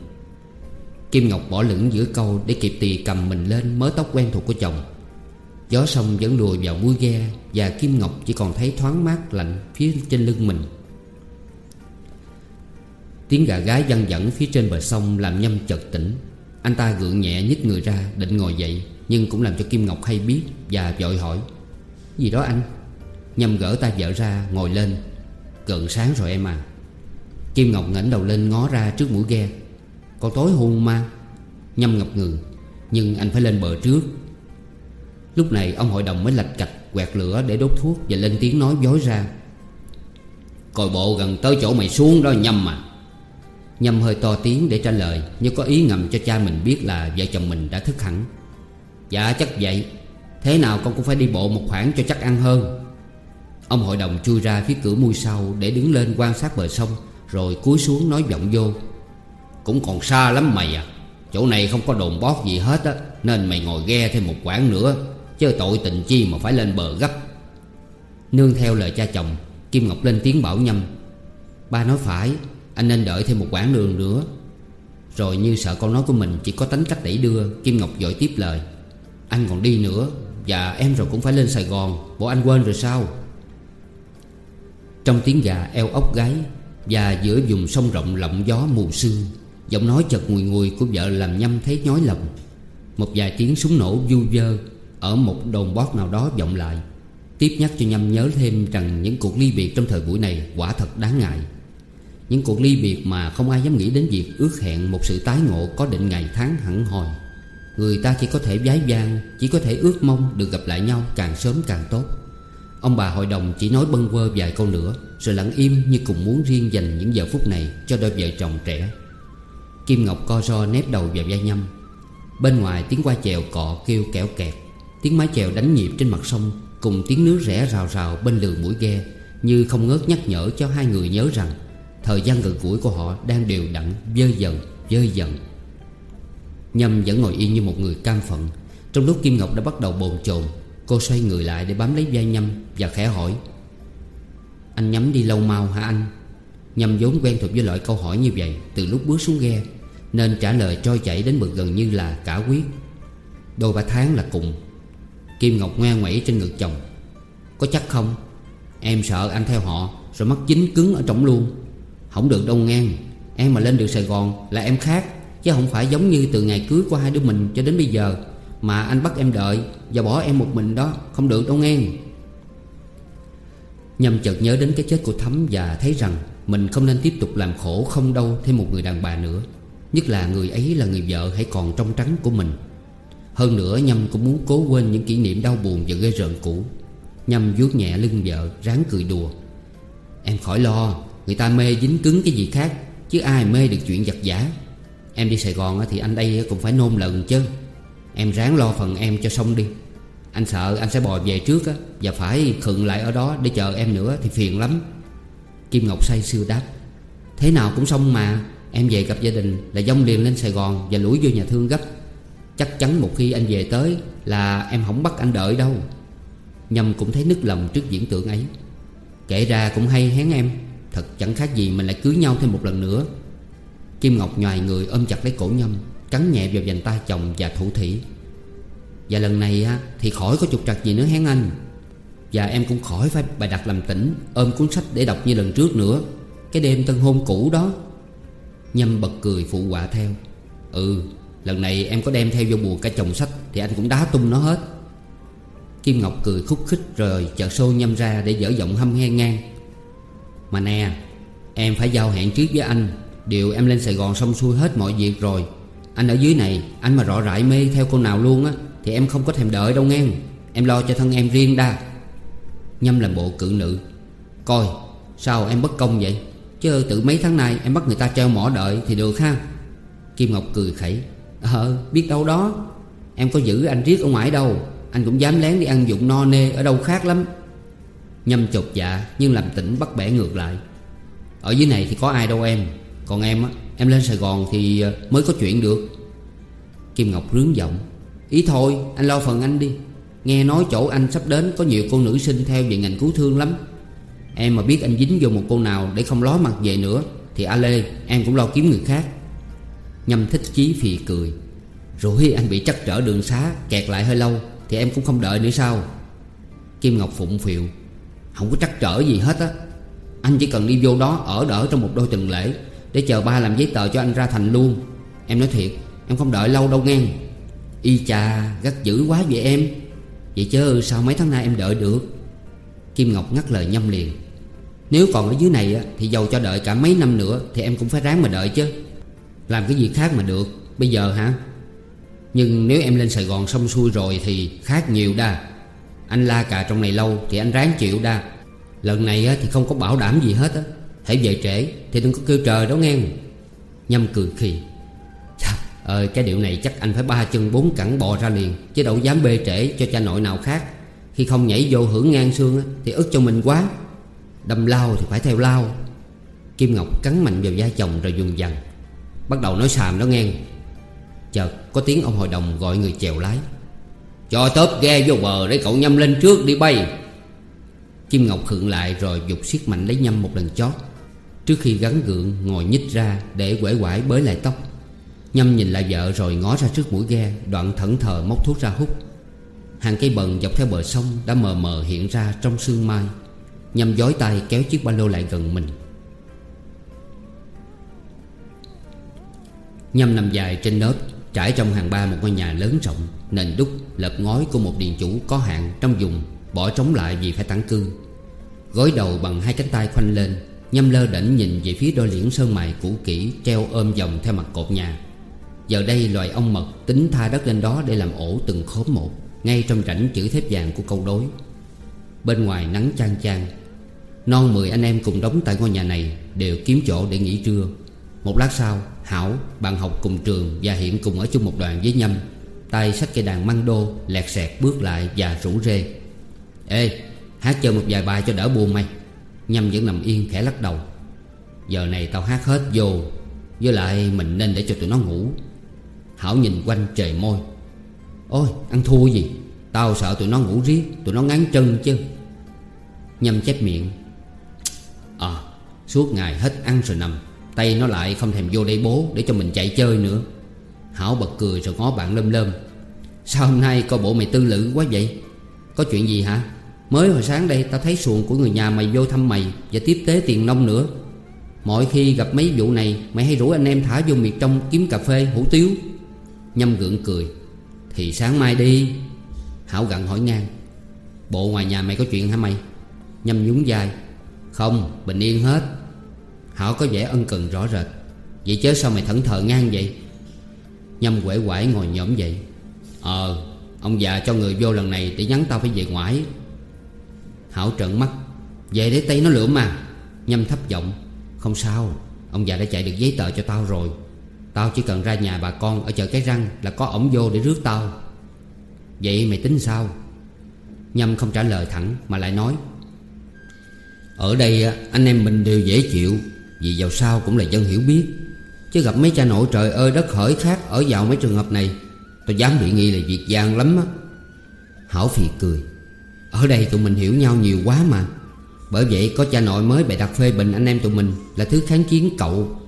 Kim Ngọc bỏ lửng giữa câu Để kịp tì cầm mình lên mớ tóc quen thuộc của chồng. Gió sông vẫn lùi vào mũi ghe Và Kim Ngọc chỉ còn thấy thoáng mát lạnh Phía trên lưng mình. Tiếng gà gái văng vẳng phía trên bờ sông Làm nhâm chợt tỉnh. Anh ta gượng nhẹ nhích người ra, định ngồi dậy, Nhưng cũng làm cho Kim Ngọc hay biết Và vội hỏi, Gì đó anh? Nhâm gỡ tay vợ ra, ngồi lên. Gần sáng rồi em à. Kim Ngọc ngẩng đầu lên ngó ra trước mũi ghe. Còn tối hôn ma? Nhâm ngập ngừng, Nhưng anh phải lên bờ trước. Lúc này ông hội đồng mới lạch cạch Quẹt lửa để đốt thuốc Và lên tiếng nói dối ra. Còi bộ gần tới chỗ mày xuống đó Nhâm mà Nhâm hơi to tiếng để trả lời Như có ý ngầm cho cha mình biết là Vợ chồng mình đã thức hẳn. Dạ chắc vậy. Thế nào con cũng phải đi bộ một khoảng cho chắc ăn hơn. Ông hội đồng chui ra phía cửa mui sau Để đứng lên quan sát bờ sông, Rồi cúi xuống nói giọng vô. Cũng còn xa lắm mày à. Chỗ này không có đồn bót gì hết á, Nên mày ngồi ghe thêm một quãng nữa, Chứ tội tình chi mà phải lên bờ gấp. Nương theo lời cha chồng, Kim Ngọc lên tiếng bảo nhâm. Ba nói phải anh nên đợi thêm một quãng đường nữa. Rồi như sợ câu nói của mình Chỉ có tính cách đẩy đưa, Kim Ngọc dội tiếp lời. Anh còn đi nữa, Và em rồi cũng phải lên Sài Gòn. Bộ anh quên rồi sao? Trong tiếng gà eo ốc gáy Và giữa vùng sông rộng lộng gió mù sương, Giọng nói chật ngùi ngùi của vợ làm nhâm thấy nhói lòng. Một vài tiếng súng nổ du dơ Ở một đồn bót nào đó vọng lại, Tiếp nhắc cho nhâm nhớ thêm rằng những cuộc ly biệt trong thời buổi này quả thật đáng ngại. Những cuộc ly biệt mà không ai dám nghĩ đến việc ước hẹn một sự tái ngộ có định ngày tháng hẳn hồi Người ta chỉ có thể giái vang, Chỉ có thể ước mong được gặp lại nhau càng sớm càng tốt. Ông bà hội đồng chỉ nói bâng quơ vài câu nữa, Rồi lặng im như cùng muốn riêng dành những giờ phút này Cho đôi vợ chồng trẻ. Kim Ngọc co ro nép đầu vào vai nhâm. Bên ngoài tiếng qua chèo cọ kêu kẻo kẹt, Tiếng mái chèo đánh nhịp trên mặt sông Cùng tiếng nước rẽ rào rào bên lường mũi ghe Như không ngớt nhắc nhở cho hai người nhớ rằng Thời gian gần gũi của họ đang đều đặn Dơ dần, dơ dần. Nhâm vẫn ngồi yên như một người cam phận Trong lúc Kim Ngọc đã bắt đầu bồn chồn Cô xoay người lại để bám lấy vai Nhâm Và khẽ hỏi Anh nhắm đi lâu mau hả anh? Nhâm vốn quen thuộc với loại câu hỏi như vậy Từ lúc bước xuống ghe Nên trả lời trôi chảy đến mực gần như là cả quyết. Đôi ba tháng là cùng. Kim Ngọc ngoan ngoẩy trên ngực chồng Có chắc không? Em sợ anh theo họ Rồi mắc chính cứng ở trong luôn. Không được đâu ngang. Em mà lên được Sài Gòn là em khác, Chứ không phải giống như từ ngày cưới của hai đứa mình cho đến bây giờ. Mà anh bắt em đợi Và bỏ em một mình đó, Không được đâu ngang. Nhâm chợt nhớ đến cái chết của Thắm Và thấy rằng mình không nên tiếp tục làm khổ không đâu thêm một người đàn bà nữa. Nhất là người ấy là người vợ hãy còn trong trắng của mình. Hơn nữa, Nhâm cũng muốn cố quên những kỷ niệm đau buồn và ghê rợn cũ. Nhâm vuốt nhẹ lưng vợ, ráng cười đùa. Em khỏi lo Người ta mê dính cứng cái gì khác, Chứ ai mê được chuyện giặt giả. Em đi Sài Gòn thì anh đây cũng phải nôn lần chứ. Em ráng lo phần em cho xong đi. Anh sợ anh sẽ bò về trước á, Và phải khựng lại ở đó để chờ em nữa Thì phiền lắm. Kim Ngọc say sưa đáp, Thế nào cũng xong mà, Em về gặp gia đình là dông liền lên Sài Gòn Và lủi vô nhà thương gấp. Chắc chắn một khi anh về tới Là em không bắt anh đợi đâu. Nhâm cũng thấy nức lòng trước diễn tượng ấy. Kể ra cũng hay hén em. Thật chẳng khác gì mình lại cưới nhau thêm một lần nữa. Kim Ngọc nhòi người ôm chặt lấy cổ Nhâm Cắn nhẹ vào vành tay chồng và thủ thỉ. Và lần này á, thì khỏi có trục trặc gì nữa hén anh. Và em cũng khỏi phải bài đặt làm tỉnh Ôm cuốn sách để đọc như lần trước nữa. Cái đêm tân hôn cũ đó. Nhâm bật cười phụ họa theo. Ừ Lần này em có đem theo vô bùa cả chồng sách Thì anh cũng đá tung nó hết. Kim Ngọc cười khúc khích rồi chợt xô nhâm ra để dở giọng hâm he ngang. Mà nè, Em phải giao hẹn trước với anh. Điều em lên Sài Gòn xong xuôi hết mọi việc rồi. Anh ở dưới này, Anh mà rõ rãi mê theo cô nào luôn á, Thì em không có thèm đợi đâu nghe. Em lo cho thân em riêng đa. Nhâm làm bộ cự nữ. Coi, sao em bất công vậy? Chứ tự mấy tháng nay em bắt người ta treo mỏ đợi Thì được ha? Kim Ngọc cười khẩy. Ờ biết đâu đó. Em có giữ anh riết ở ngoài đâu. Anh cũng dám lén đi ăn dụng no nê ở đâu khác lắm. Nhâm chột dạ Nhưng làm tỉnh bắt bẻ ngược lại. Ở dưới này thì có ai đâu em. Còn em á, Em lên Sài Gòn thì ờ, mới có chuyện được. Kim Ngọc rướng giọng. Ý thôi, anh lo phần anh đi. Nghe nói chỗ anh sắp đến có nhiều cô nữ sinh theo về ngành cứu thương lắm. Em mà biết anh dính vô một cô nào để không ló mặt về nữa, Thì a lê, em cũng lo kiếm người khác. Nhâm thích chí phì cười. Rồi anh bị trắc trở đường xá, Kẹt lại hơi lâu, Thì em cũng không đợi nữa sao? Kim Ngọc phụng phiệu không có trắc trở gì hết á. Anh chỉ cần đi vô đó, ở đỡ trong một đôi tuần lễ, Để chờ ba làm giấy tờ cho anh ra thành luôn. Em nói thiệt, Em không đợi lâu đâu nghe. Y chà, gắt dữ quá vậy em. Vậy chứ sao mấy tháng nay em đợi được? Kim Ngọc ngắt lời nhâm liền. Nếu còn ở dưới này Thì giàu cho đợi cả mấy năm nữa, Thì em cũng phải ráng mà đợi chứ. Làm cái gì khác mà được, Bây giờ hả? Nhưng nếu em lên Sài Gòn xong xuôi rồi Thì khác nhiều đa. Anh la cà trong này lâu Thì anh ráng chịu đa. Lần này thì không có bảo đảm gì hết á. Hãy về trễ Thì đừng có kêu trời đó nghe. Nhâm cười khì. Ờ cái điệu này chắc anh phải ba chân bốn cẳng bò ra liền, Chứ đâu dám bê trễ cho cha nội nào khác. Khi không nhảy vô hưởng ngang xương Thì ức cho mình quá. Đâm lao thì phải theo lao. Kim Ngọc cắn mạnh vào da chồng rồi dùng dằn. Bắt đầu nói xàm đó nghe. Chợt có tiếng ông hội đồng gọi người chèo lái. Cho tớp ghe vô bờ để cậu nhâm lên trước đi bay. Kim Ngọc khựng lại rồi dục siết mạnh lấy nhâm một lần chót. Trước khi gắn gượng, ngồi nhích ra để quể quải bới lại tóc. Nhâm nhìn lại vợ rồi ngó ra trước mũi ghe, Đoạn thẫn thờ móc thuốc ra hút. Hàng cây bần dọc theo bờ sông Đã mờ mờ hiện ra trong sương mai. Nhâm giói tay kéo chiếc ba lô lại gần mình. Nhâm nằm dài trên nớp Trải trong hàng ba một ngôi nhà lớn rộng, Nền đúc lợp ngói của một điện chủ có hạn trong vùng, Bỏ trống lại vì phải tản cư. Gối đầu bằng hai cánh tay khoanh lên, Nhâm lơ đỉnh nhìn về phía đôi liễn sơn mài cũ kỹ Treo ôm vòng theo mặt cột nhà. Giờ đây loài ong mật tính tha đất lên đó để làm ổ từng khóm một, Ngay trong rãnh chữ thép vàng của câu đối. Bên ngoài nắng chang chang, Non mười anh em cùng đóng tại ngôi nhà này Đều kiếm chỗ để nghỉ trưa. Một lát sau Hảo, bạn học cùng trường Và hiện cùng ở chung một đoàn với Nhâm. Tay sách cây đàn măng đô Lẹt xẹt bước lại và rủ rê. Ê, hát chơi một vài bài cho đỡ buồn mày. Nhâm vẫn nằm yên khẽ lắc đầu. Giờ này tao hát hết vô Với lại mình nên để cho tụi nó ngủ. Hảo nhìn quanh trời môi. Ôi ăn thua gì? Tao sợ tụi nó ngủ riết Tụi nó ngán chân chứ. Nhâm chép miệng. Ờ à, suốt ngày hết ăn rồi nằm. Tay nó lại không thèm vô đây bố Để cho mình chạy chơi nữa. Hảo bật cười rồi ngó bạn lơm lơm. Sao hôm nay coi bộ mày tư lự quá vậy? Có chuyện gì hả? Mới hồi sáng đây tao thấy xuồng của người nhà mày vô thăm mày Và tiếp tế tiền nông nữa. Mọi khi gặp mấy vụ này, Mày hay rủ anh em thả vô miệt trong kiếm cà phê, hủ tiếu. Nhâm gượng cười. Thì sáng mai đi. Hảo gặn hỏi ngang. Bộ ngoài nhà mày có chuyện hả mày? Nhâm nhún vai. Không, bình yên hết. Hảo có vẻ ân cần rõ rệt. Vậy chứ sao mày thẫn thờ ngang vậy? Nhâm quể quải ngồi nhổm dậy. Ờ Ông già cho người vô lần này để nhắn tao phải về ngoại. Hảo trợn mắt. Về để tay nó lượm mà. Nhâm thấp giọng. Không sao, Ông già đã chạy được giấy tờ cho tao rồi. Tao chỉ cần ra nhà bà con ở chợ cái răng Là có ổng vô để rước tao. Vậy mày tính sao? Nhâm không trả lời thẳng mà lại nói. Ở đây anh em mình đều dễ chịu. Vì giàu sao cũng là dân hiểu biết. Chứ gặp mấy cha nội trời ơi đất hỡi khác Ở vào mấy trường hợp này, Tôi dám bị nghi là việc gian lắm á. Hảo Phi cười. Ở đây tụi mình hiểu nhau nhiều quá mà. Bởi vậy có cha nội mới bày đặt phê bình anh em tụi mình Là thứ kháng chiến cậu.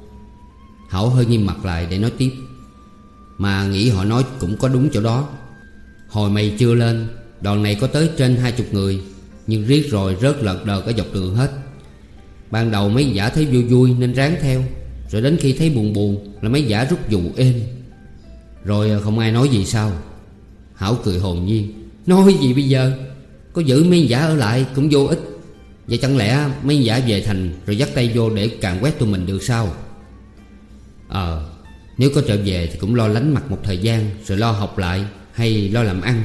Hảo hơi nghiêm mặt lại để nói tiếp. Mà nghĩ họ nói cũng có đúng chỗ đó. Hồi mày chưa lên, Đoàn này có tới trên hai chục người, Nhưng riết rồi rớt lật đờ ở dọc đường hết. Ban đầu mấy giả thấy vui vui nên ráng theo. Rồi đến khi thấy buồn buồn Là mấy giả rút dù êm. Rồi à, không ai nói gì sao Hảo cười hồn nhiên. Nói gì bây giờ? Có giữ mấy giả ở lại cũng vô ích. Vậy chẳng lẽ mấy giả về thành Rồi dắt tay vô để càn quét tụi mình được sao? Ờ Nếu có trở về thì cũng lo lánh mặt một thời gian, Rồi lo học lại hay lo làm ăn.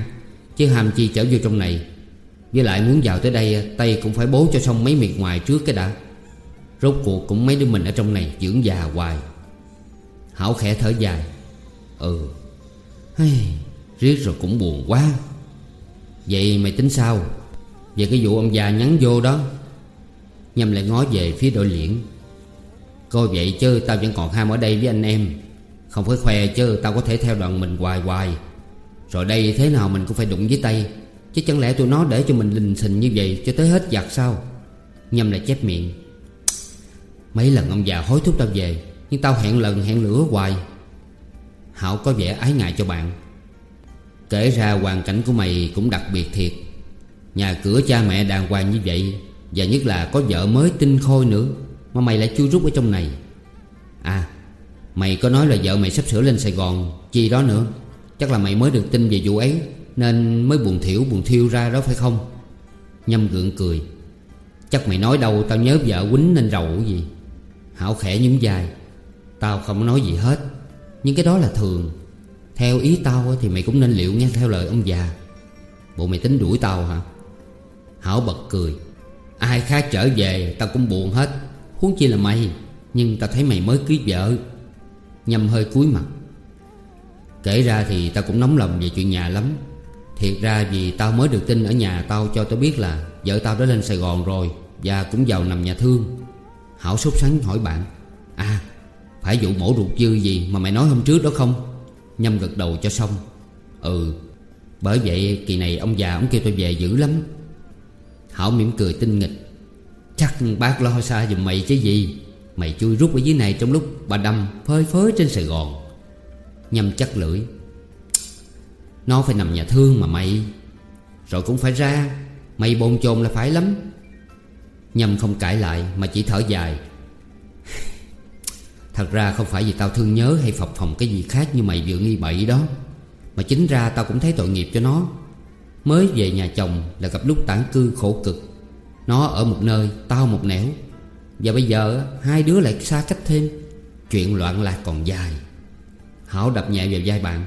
Chứ ham chi trở vô trong này. Với lại muốn vào tới đây à, Tay cũng phải bố cho xong mấy miệt ngoài trước cái đã. Rốt cuộc cũng mấy đứa mình ở trong này Dưỡng già hoài. Hảo khẽ thở dài. Ừ. Hey, Riết rồi cũng buồn quá. Vậy mày tính sao? Về cái vụ ông già nhắn vô đó. Nhâm lại ngó về phía đội liễn. Coi vậy chứ tao vẫn còn ham ở đây với anh em. Không phải khoe chứ tao có thể theo đoàn mình hoài hoài. Rồi đây thế nào mình cũng phải đụng với tay. Chứ chẳng lẽ tụi nó để cho mình lình xình như vậy Cho tới hết giặc sao? Nhâm lại chép miệng. Mấy lần ông già hối thúc tao về, Nhưng tao hẹn lần hẹn lửa hoài. Hảo có vẻ ái ngại cho bạn. Kể ra hoàn cảnh của mày cũng đặc biệt thiệt. Nhà cửa cha mẹ đàng hoàng như vậy, Và nhất là có vợ mới tinh khôi nữa, Mà mày lại chui rút ở trong này. À Mày có nói là vợ mày sắp sửa lên Sài Gòn, Chi đó nữa. Chắc là mày mới được tin về vụ ấy, Nên mới buồn thiểu, buồn thiêu ra đó phải không? Nhâm gượng cười. Chắc mày nói đâu tao nhớ vợ quýnh nên rầu gì. Hảo khẽ nhún dài Tao không nói gì hết. Nhưng cái đó là thường. Theo ý tao thì mày cũng nên liệu nghe theo lời ông già. Bộ mày tính đuổi tao hả? Hảo bật cười. Ai khác trở về, tao cũng buồn hết. Huống chi là mày. Nhưng tao thấy mày mới cưới vợ. Nhâm hơi cúi mặt. Kể ra thì tao cũng nóng lòng về chuyện nhà lắm. Thiệt ra vì tao mới được tin ở nhà tao cho tao biết là Vợ tao đã lên Sài Gòn rồi Và cũng vào nằm nhà thương. Hảo sốt sắng hỏi bạn À phải vụ mổ ruột dư gì mà mày nói hôm trước đó không? Nhâm gật đầu cho xong Ừ Bởi vậy kỳ này ông già ông kêu tôi về dữ lắm. Hảo mỉm cười tinh nghịch, Chắc bác lo xa giùm mày chứ gì, Mày chui rút ở dưới này trong lúc bà đâm phơi phới trên Sài Gòn. Nhâm chắc lưỡi, Nó phải nằm nhà thương mà mày, Rồi cũng phải ra, Mày bồn chồn là phải lắm. Nhâm không cãi lại mà chỉ thở dài. Thật ra không phải vì tao thương nhớ hay phập phòng cái gì khác như mày vừa nghi bậy đó. Mà chính ra tao cũng thấy tội nghiệp cho nó. Mới về nhà chồng là gặp lúc tản cư khổ cực. Nó ở một nơi, tao một nẻo. Và bây giờ hai đứa lại xa cách thêm. Chuyện loạn lạc còn dài. Hảo đập nhẹ vào vai bạn.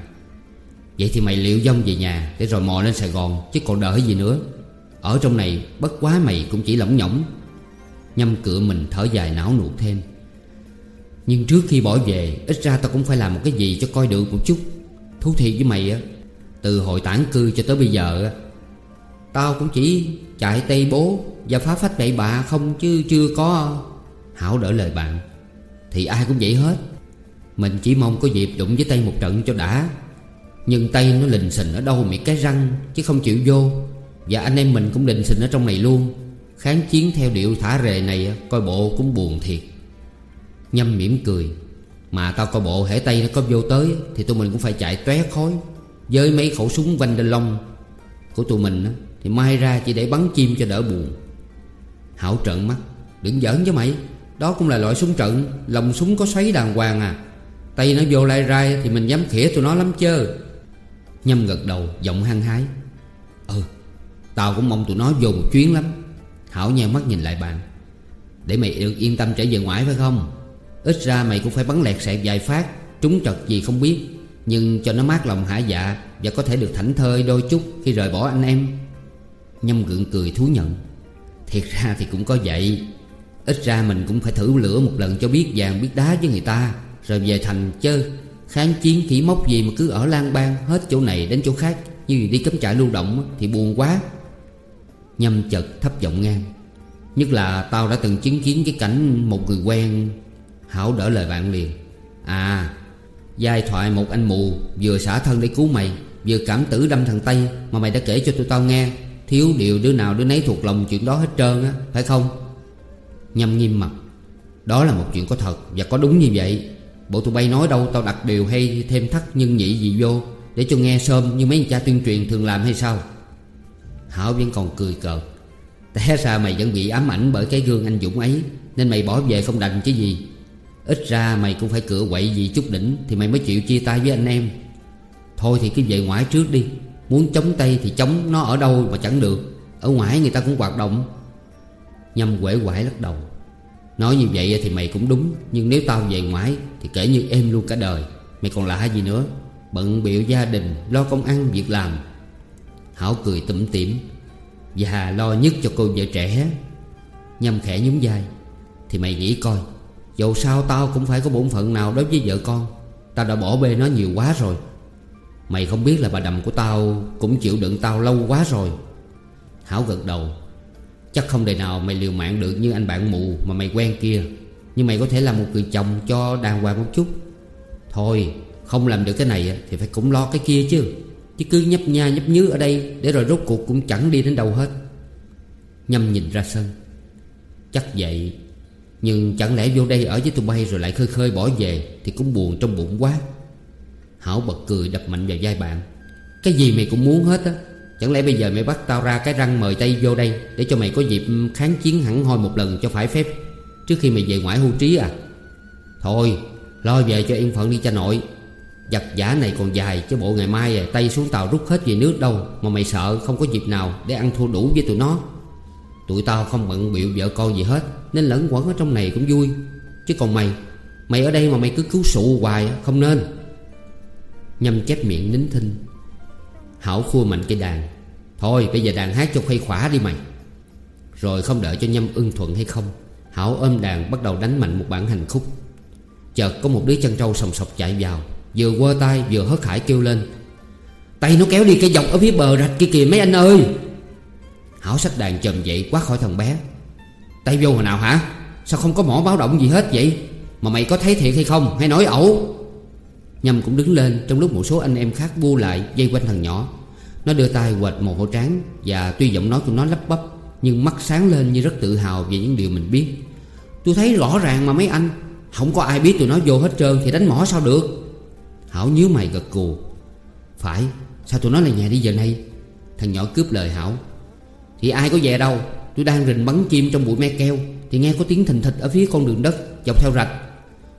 Vậy thì mày liệu dông về nhà Để rồi mò lên Sài Gòn Chứ còn đợi gì nữa. Ở trong này bất quá mày cũng chỉ lỏng nhỏng. Nhâm cựa mình thở dài não nụ thêm. Nhưng trước khi bỏ về, Ít ra tao cũng phải làm một cái gì cho coi được một chút. Thú thiệt với mày á, Từ hồi tản cư cho tới bây giờ á, Tao cũng chỉ chạy tây bố Và phá phách bậy bạ không chứ chưa có Hảo đỡ lời bạn. Thì ai cũng vậy hết. Mình chỉ mong có dịp đụng với tay một trận cho đã. Nhưng tay nó lình xình ở đâu miệng cái răng, Chứ không chịu vô. Và anh em mình cũng lình xình ở trong này luôn. Kháng chiến theo điệu thả rề này Coi bộ cũng buồn thiệt. Nhâm mỉm cười. Mà tao coi bộ hễ tay nó có vô tới Thì tụi mình cũng phải chạy tóe khói. Với mấy khẩu súng vanh đê lông Của tụi mình Thì mai ra chỉ để bắn chim cho đỡ buồn. Hảo trợn mắt. Đừng giỡn với mày. Đó cũng là loại súng trận. Lòng súng có xoáy đàng hoàng à. Tay nó vô lai rai Thì mình dám khỉa tụi nó lắm chơ Nhâm gật đầu, giọng hăng hái. Ừ Tao cũng mong tụi nó vô một chuyến lắm. Hảo nheo mắt nhìn lại bạn. Để mày được yên tâm trở về ngoại phải không? Ít ra mày cũng phải bắn lẹt sẹt vài phát, Trúng trật gì không biết. Nhưng cho nó mát lòng hả dạ Và có thể được thảnh thơi đôi chút Khi rời bỏ anh em. Nhâm gượng cười thú nhận. Thiệt ra thì cũng có vậy. Ít ra mình cũng phải thử lửa một lần cho biết vàng biết đá với người ta, Rồi về thành chơi Kháng chiến khỉ mốc gì mà cứ ở lang bang Hết chỗ này đến chỗ khác, Như đi cắm trại lưu động thì buồn quá. Nhâm chợt thấp giọng ngang. Nhất là tao đã từng chứng kiến cái cảnh một người quen Hảo đỡ lời bạn liền. À Giai thoại một anh mù Vừa xả thân để cứu mày, Vừa cảm tử đâm thằng Tây Mà mày đã kể cho tụi tao nghe. Thiếu điều đứa nào đứa nấy thuộc lòng chuyện đó hết trơn á, Phải không? Nhâm nghiêm mặt. Đó là một chuyện có thật Và có đúng như vậy. Bộ tụi bay nói đâu, tao đặt điều hay thêm thắt nhân nhị gì vô Để cho nghe sơm như mấy cha tuyên truyền thường làm hay sao? Hảo vẫn còn cười cợt. Té ra mày vẫn bị ám ảnh bởi cái gương anh Dũng ấy, Nên mày bỏ về không đành chứ gì. Ít ra mày cũng phải cựa quậy gì chút đỉnh Thì mày mới chịu chia tay với anh em. Thôi thì cứ về ngoại trước đi, Muốn chống tay thì chống, nó ở đâu mà chẳng được. Ở ngoài người ta cũng hoạt động. Nhâm quể quải lắc đầu. Nói như vậy thì mày cũng đúng, Nhưng nếu tao về ngoại Thì kể như em luôn cả đời. Mày còn lạ gì nữa? Bận biểu gia đình, Lo công ăn, việc làm. Hảo cười tủm tỉm Và lo nhất cho cô vợ trẻ. Nhâm khẽ nhún vai, Thì mày nghĩ coi Dầu sao tao cũng phải có bổn phận nào đối với vợ con. Tao đã bỏ bê nó nhiều quá rồi. Mày không biết là bà đầm của tao Cũng chịu đựng tao lâu quá rồi. Hảo gật đầu, Chắc không đời nào mày liều mạng được như anh bạn mù Mà mày quen kia, Nhưng mày có thể làm một người chồng cho đàng hoàng một chút. Thôi, Không làm được cái này thì phải cũng lo cái kia chứ. Chứ cứ nhấp nha nhấp nhứ ở đây Để rồi rốt cuộc cũng chẳng đi đến đâu hết. Nhâm nhìn ra sân. Chắc vậy, Nhưng chẳng lẽ vô đây ở với tụi bay rồi lại khơi khơi bỏ về Thì cũng buồn trong bụng quá. Hảo bật cười đập mạnh vào vai bạn. Cái gì mày cũng muốn hết á. Chẳng lẽ bây giờ mày bắt tao ra cái răng mời tay vô đây Để cho mày có dịp kháng chiến hẳn hoi một lần cho phải phép, Trước khi mày về ngoại hưu trí à? Thôi, lo về cho yên phận đi cha nội. Giặc giả này còn dài chứ bộ ngày mai à, tay xuống tàu rút hết về nước đâu Mà mày sợ không có dịp nào để ăn thua đủ với tụi nó. Tụi tao không bận biểu vợ con gì hết Nên lẫn quẩn ở trong này cũng vui. Chứ còn mày Mày ở đây mà mày cứ cứu sụ hoài à, không nên. Nhâm chép miệng nín thinh. Hảo khua mạnh cây đàn. Thôi bây giờ đàn hát cho khuây khỏa đi mày. Rồi không đợi cho Nhâm ưng thuận hay không Hảo ôm đàn bắt đầu đánh mạnh một bản hành khúc. Chợt có một đứa chân trâu sòng sọc chạy vào. Vừa quơ tay, vừa hớt hải kêu lên. Tay nó kéo đi cái dọc ở phía bờ rạch kia kìa mấy anh ơi. Hảo sách đàn chồm dậy quát khỏi thằng bé. Tay vô hồi nào hả? Sao không có mỏ báo động gì hết vậy? Mà mày có thấy thiệt hay không? Hay nói ẩu? Nhâm cũng đứng lên Trong lúc một số anh em khác bu lại Dây quanh thằng nhỏ. Nó đưa tay quệt mồ hôi trán Và tuy giọng nói của nó lắp bắp, Nhưng mắt sáng lên như rất tự hào về những điều mình biết. Tôi thấy rõ ràng mà mấy anh, Không có ai biết tụi nó vô hết trơn Thì đánh mỏ sao được? Hảo nhíu mày gật cù. Phải, sao tụi nó lại nhà đi giờ này? Thằng nhỏ cướp lời Hảo. Thì ai có về đâu? Tôi đang rình bắn chim trong bụi me keo. Thì nghe có tiếng thình thịch ở phía con đường đất, Dọc theo rạch.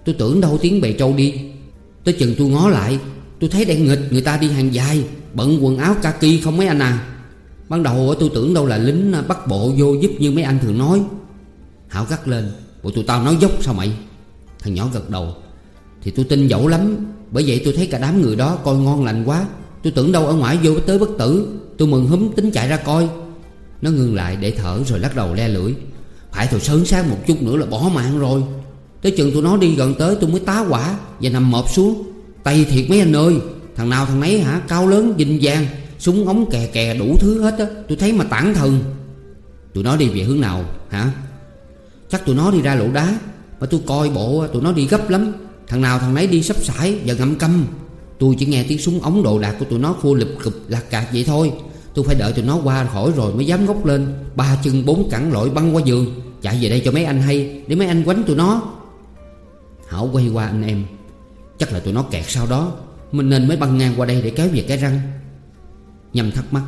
Tôi tưởng đâu tiếng bè trâu đi. Tới chừng tôi ngó lại, Tôi thấy đen nghịch người ta đi hàng dài, Bận quần áo kaki không mấy anh à. Ban đầu tôi tưởng đâu là lính à, bắt bộ vô giúp như mấy anh thường nói. Hảo gắt lên, Bộ tụi tao nói dốc sao mày? Thằng nhỏ gật đầu. Thì tôi tin dẫu lắm bởi vậy tôi thấy cả đám người đó coi ngon lành quá. Tôi tưởng đâu ở ngoài vô tới bất tử. Tôi mừng húm tính chạy ra coi. Nó ngưng lại để thở rồi lắc đầu le lưỡi. Phải thôi, sớm sáng một chút nữa là bỏ mạng rồi. Tới chừng tụi nó đi gần tới, tôi mới tá quả Và nằm mọp xuống. Tay thiệt mấy anh ơi. Thằng nào thằng nấy hả? Cao lớn dinh vàng Súng ống kè kè đủ thứ hết á. Tôi thấy mà tản thần. Tụi nó đi về hướng nào hả? Chắc tụi nó đi ra lỗ đá. Mà tôi coi bộ tụi nó đi gấp lắm. Thằng nào thằng nấy đi sắp sải và ngậm câm. Tôi chỉ nghe tiếng súng ống đồ đạc của tụi nó khua lụp cụp lạc cạc vậy thôi. Tôi phải đợi tụi nó qua khỏi rồi mới dám ngóc lên. Ba chân bốn cẳng lội băng qua giường. Chạy về đây cho mấy anh hay, Để mấy anh quánh tụi nó. Hảo quay qua anh em. Chắc là tụi nó kẹt sau đó. Mình nên mới băng ngang qua đây để kéo về cái răng. Nhâm thắc mắc,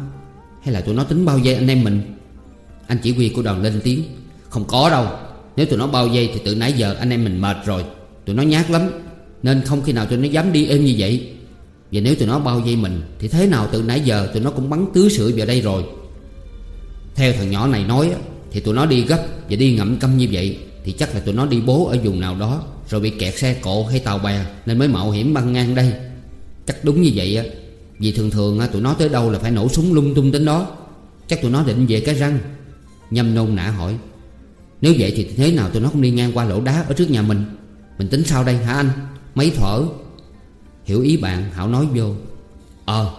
Hay là tụi nó tính bao vây anh em mình? Anh chỉ huy của đoàn lên tiếng, Không có đâu. Nếu tụi nó bao vây thì từ nãy giờ anh em mình mệt rồi. Tụi nó nhát lắm, Nên không khi nào tụi nó dám đi êm như vậy. Và nếu tụi nó bao vây mình, Thì thế nào từ nãy giờ tụi nó cũng bắn tứ sưởi vào đây rồi. Theo thằng nhỏ này nói Thì tụi nó đi gấp và đi ngậm câm như vậy, Thì chắc là tụi nó đi bố ở vùng nào đó, Rồi bị kẹt xe cộ hay tàu bè, Nên mới mạo hiểm băng ngang đây. Chắc đúng như vậy á, Vì thường thường tụi nó tới đâu là phải nổ súng lung tung đến đó. Chắc tụi nó định về cái răng. Nhâm nôn nã hỏi, Nếu vậy thì thế nào tụi nó không đi ngang qua lỗ đá ở trước nhà mình? Mình tính sao đây hả anh? Mấy thở? Hiểu ý bạn, Hảo nói vô. Ờ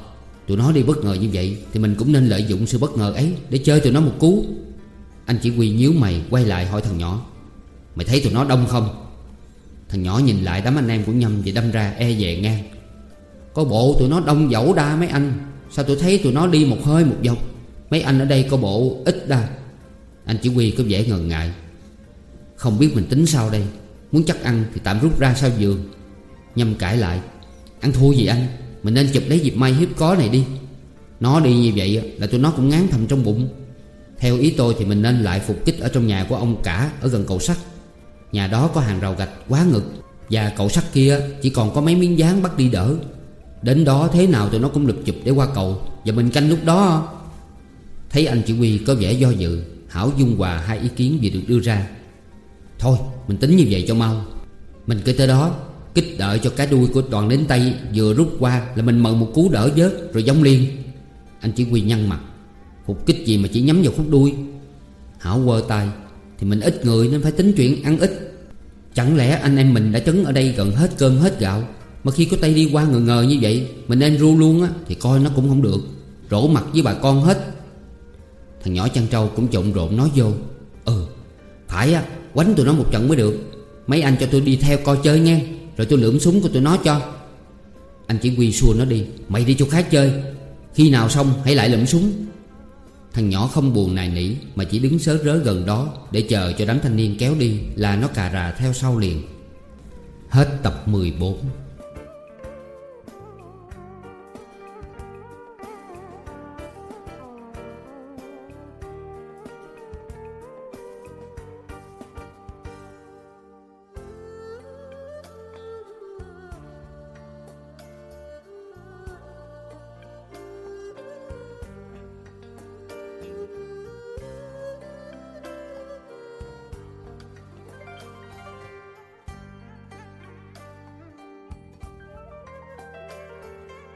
Tụi nó đi bất ngờ như vậy Thì mình cũng nên lợi dụng sự bất ngờ ấy Để chơi tụi nó một cú. Anh chỉ huy nhíu mày, quay lại hỏi thằng nhỏ. Mày thấy tụi nó đông không? Thằng nhỏ nhìn lại đám anh em của Nhâm Và đâm ra e dè ngang. Có bộ tụi nó đông dẫu đa mấy anh. Sao tôi thấy tụi nó đi một hơi một dọc? Mấy anh ở đây có bộ ít đa. Anh chỉ huy có vẻ ngần ngại. Không biết mình tính sao đây. Muốn chắc ăn thì tạm rút ra sau giường. Nhâm cãi lại, Ăn thua gì anh? Mình nên chụp lấy dịp may hiếp có này đi. Nó đi như vậy là tụi nó cũng ngán thầm trong bụng. Theo ý tôi thì mình nên lại phục kích Ở trong nhà của ông cả Ở gần cầu sắt Nhà đó có hàng rào gạch quá ngực Và cầu sắt kia chỉ còn có mấy miếng dán bắt đi đỡ. Đến đó thế nào tụi nó cũng lực chụp để qua cầu Và mình canh lúc đó. Thấy anh chỉ huy có vẻ do dự, Hảo dung hòa hai ý kiến vì được đưa ra. Thôi, mình tính như vậy cho mau. Mình cứ tới đó, Kích đợi cho cái đuôi của toàn đến tay Vừa rút qua là mình mần một cú đỡ vớt Rồi giống liền. Anh chỉ quy nhăn mặt. Phục kích gì mà chỉ nhắm vào khúc đuôi. Hảo quơ tay, Thì mình ít người nên phải tính chuyện ăn ít. Chẳng lẽ anh em mình đã trấn ở đây gần hết cơm hết gạo, Mà khi có tay đi qua ngờ ngờ như vậy, Mình nên ru luôn á, Thì coi nó cũng không được. Rổ mặt với bà con hết. Thằng nhỏ chăn trâu cũng trộn rộn nói vô. Ừ Phải á Quánh tụi nó một trận mới được. Mấy anh cho tôi đi theo coi chơi nha Rồi tôi lượm súng của tụi nó cho. Anh chỉ huy xua nó đi, Mày đi chỗ khác chơi. Khi nào xong, hãy lại lượm súng. Thằng nhỏ không buồn nài nỉ, Mà chỉ đứng sớ rớ gần đó Để chờ cho đám thanh niên kéo đi Là nó cà rà theo sau liền. Hết tập 14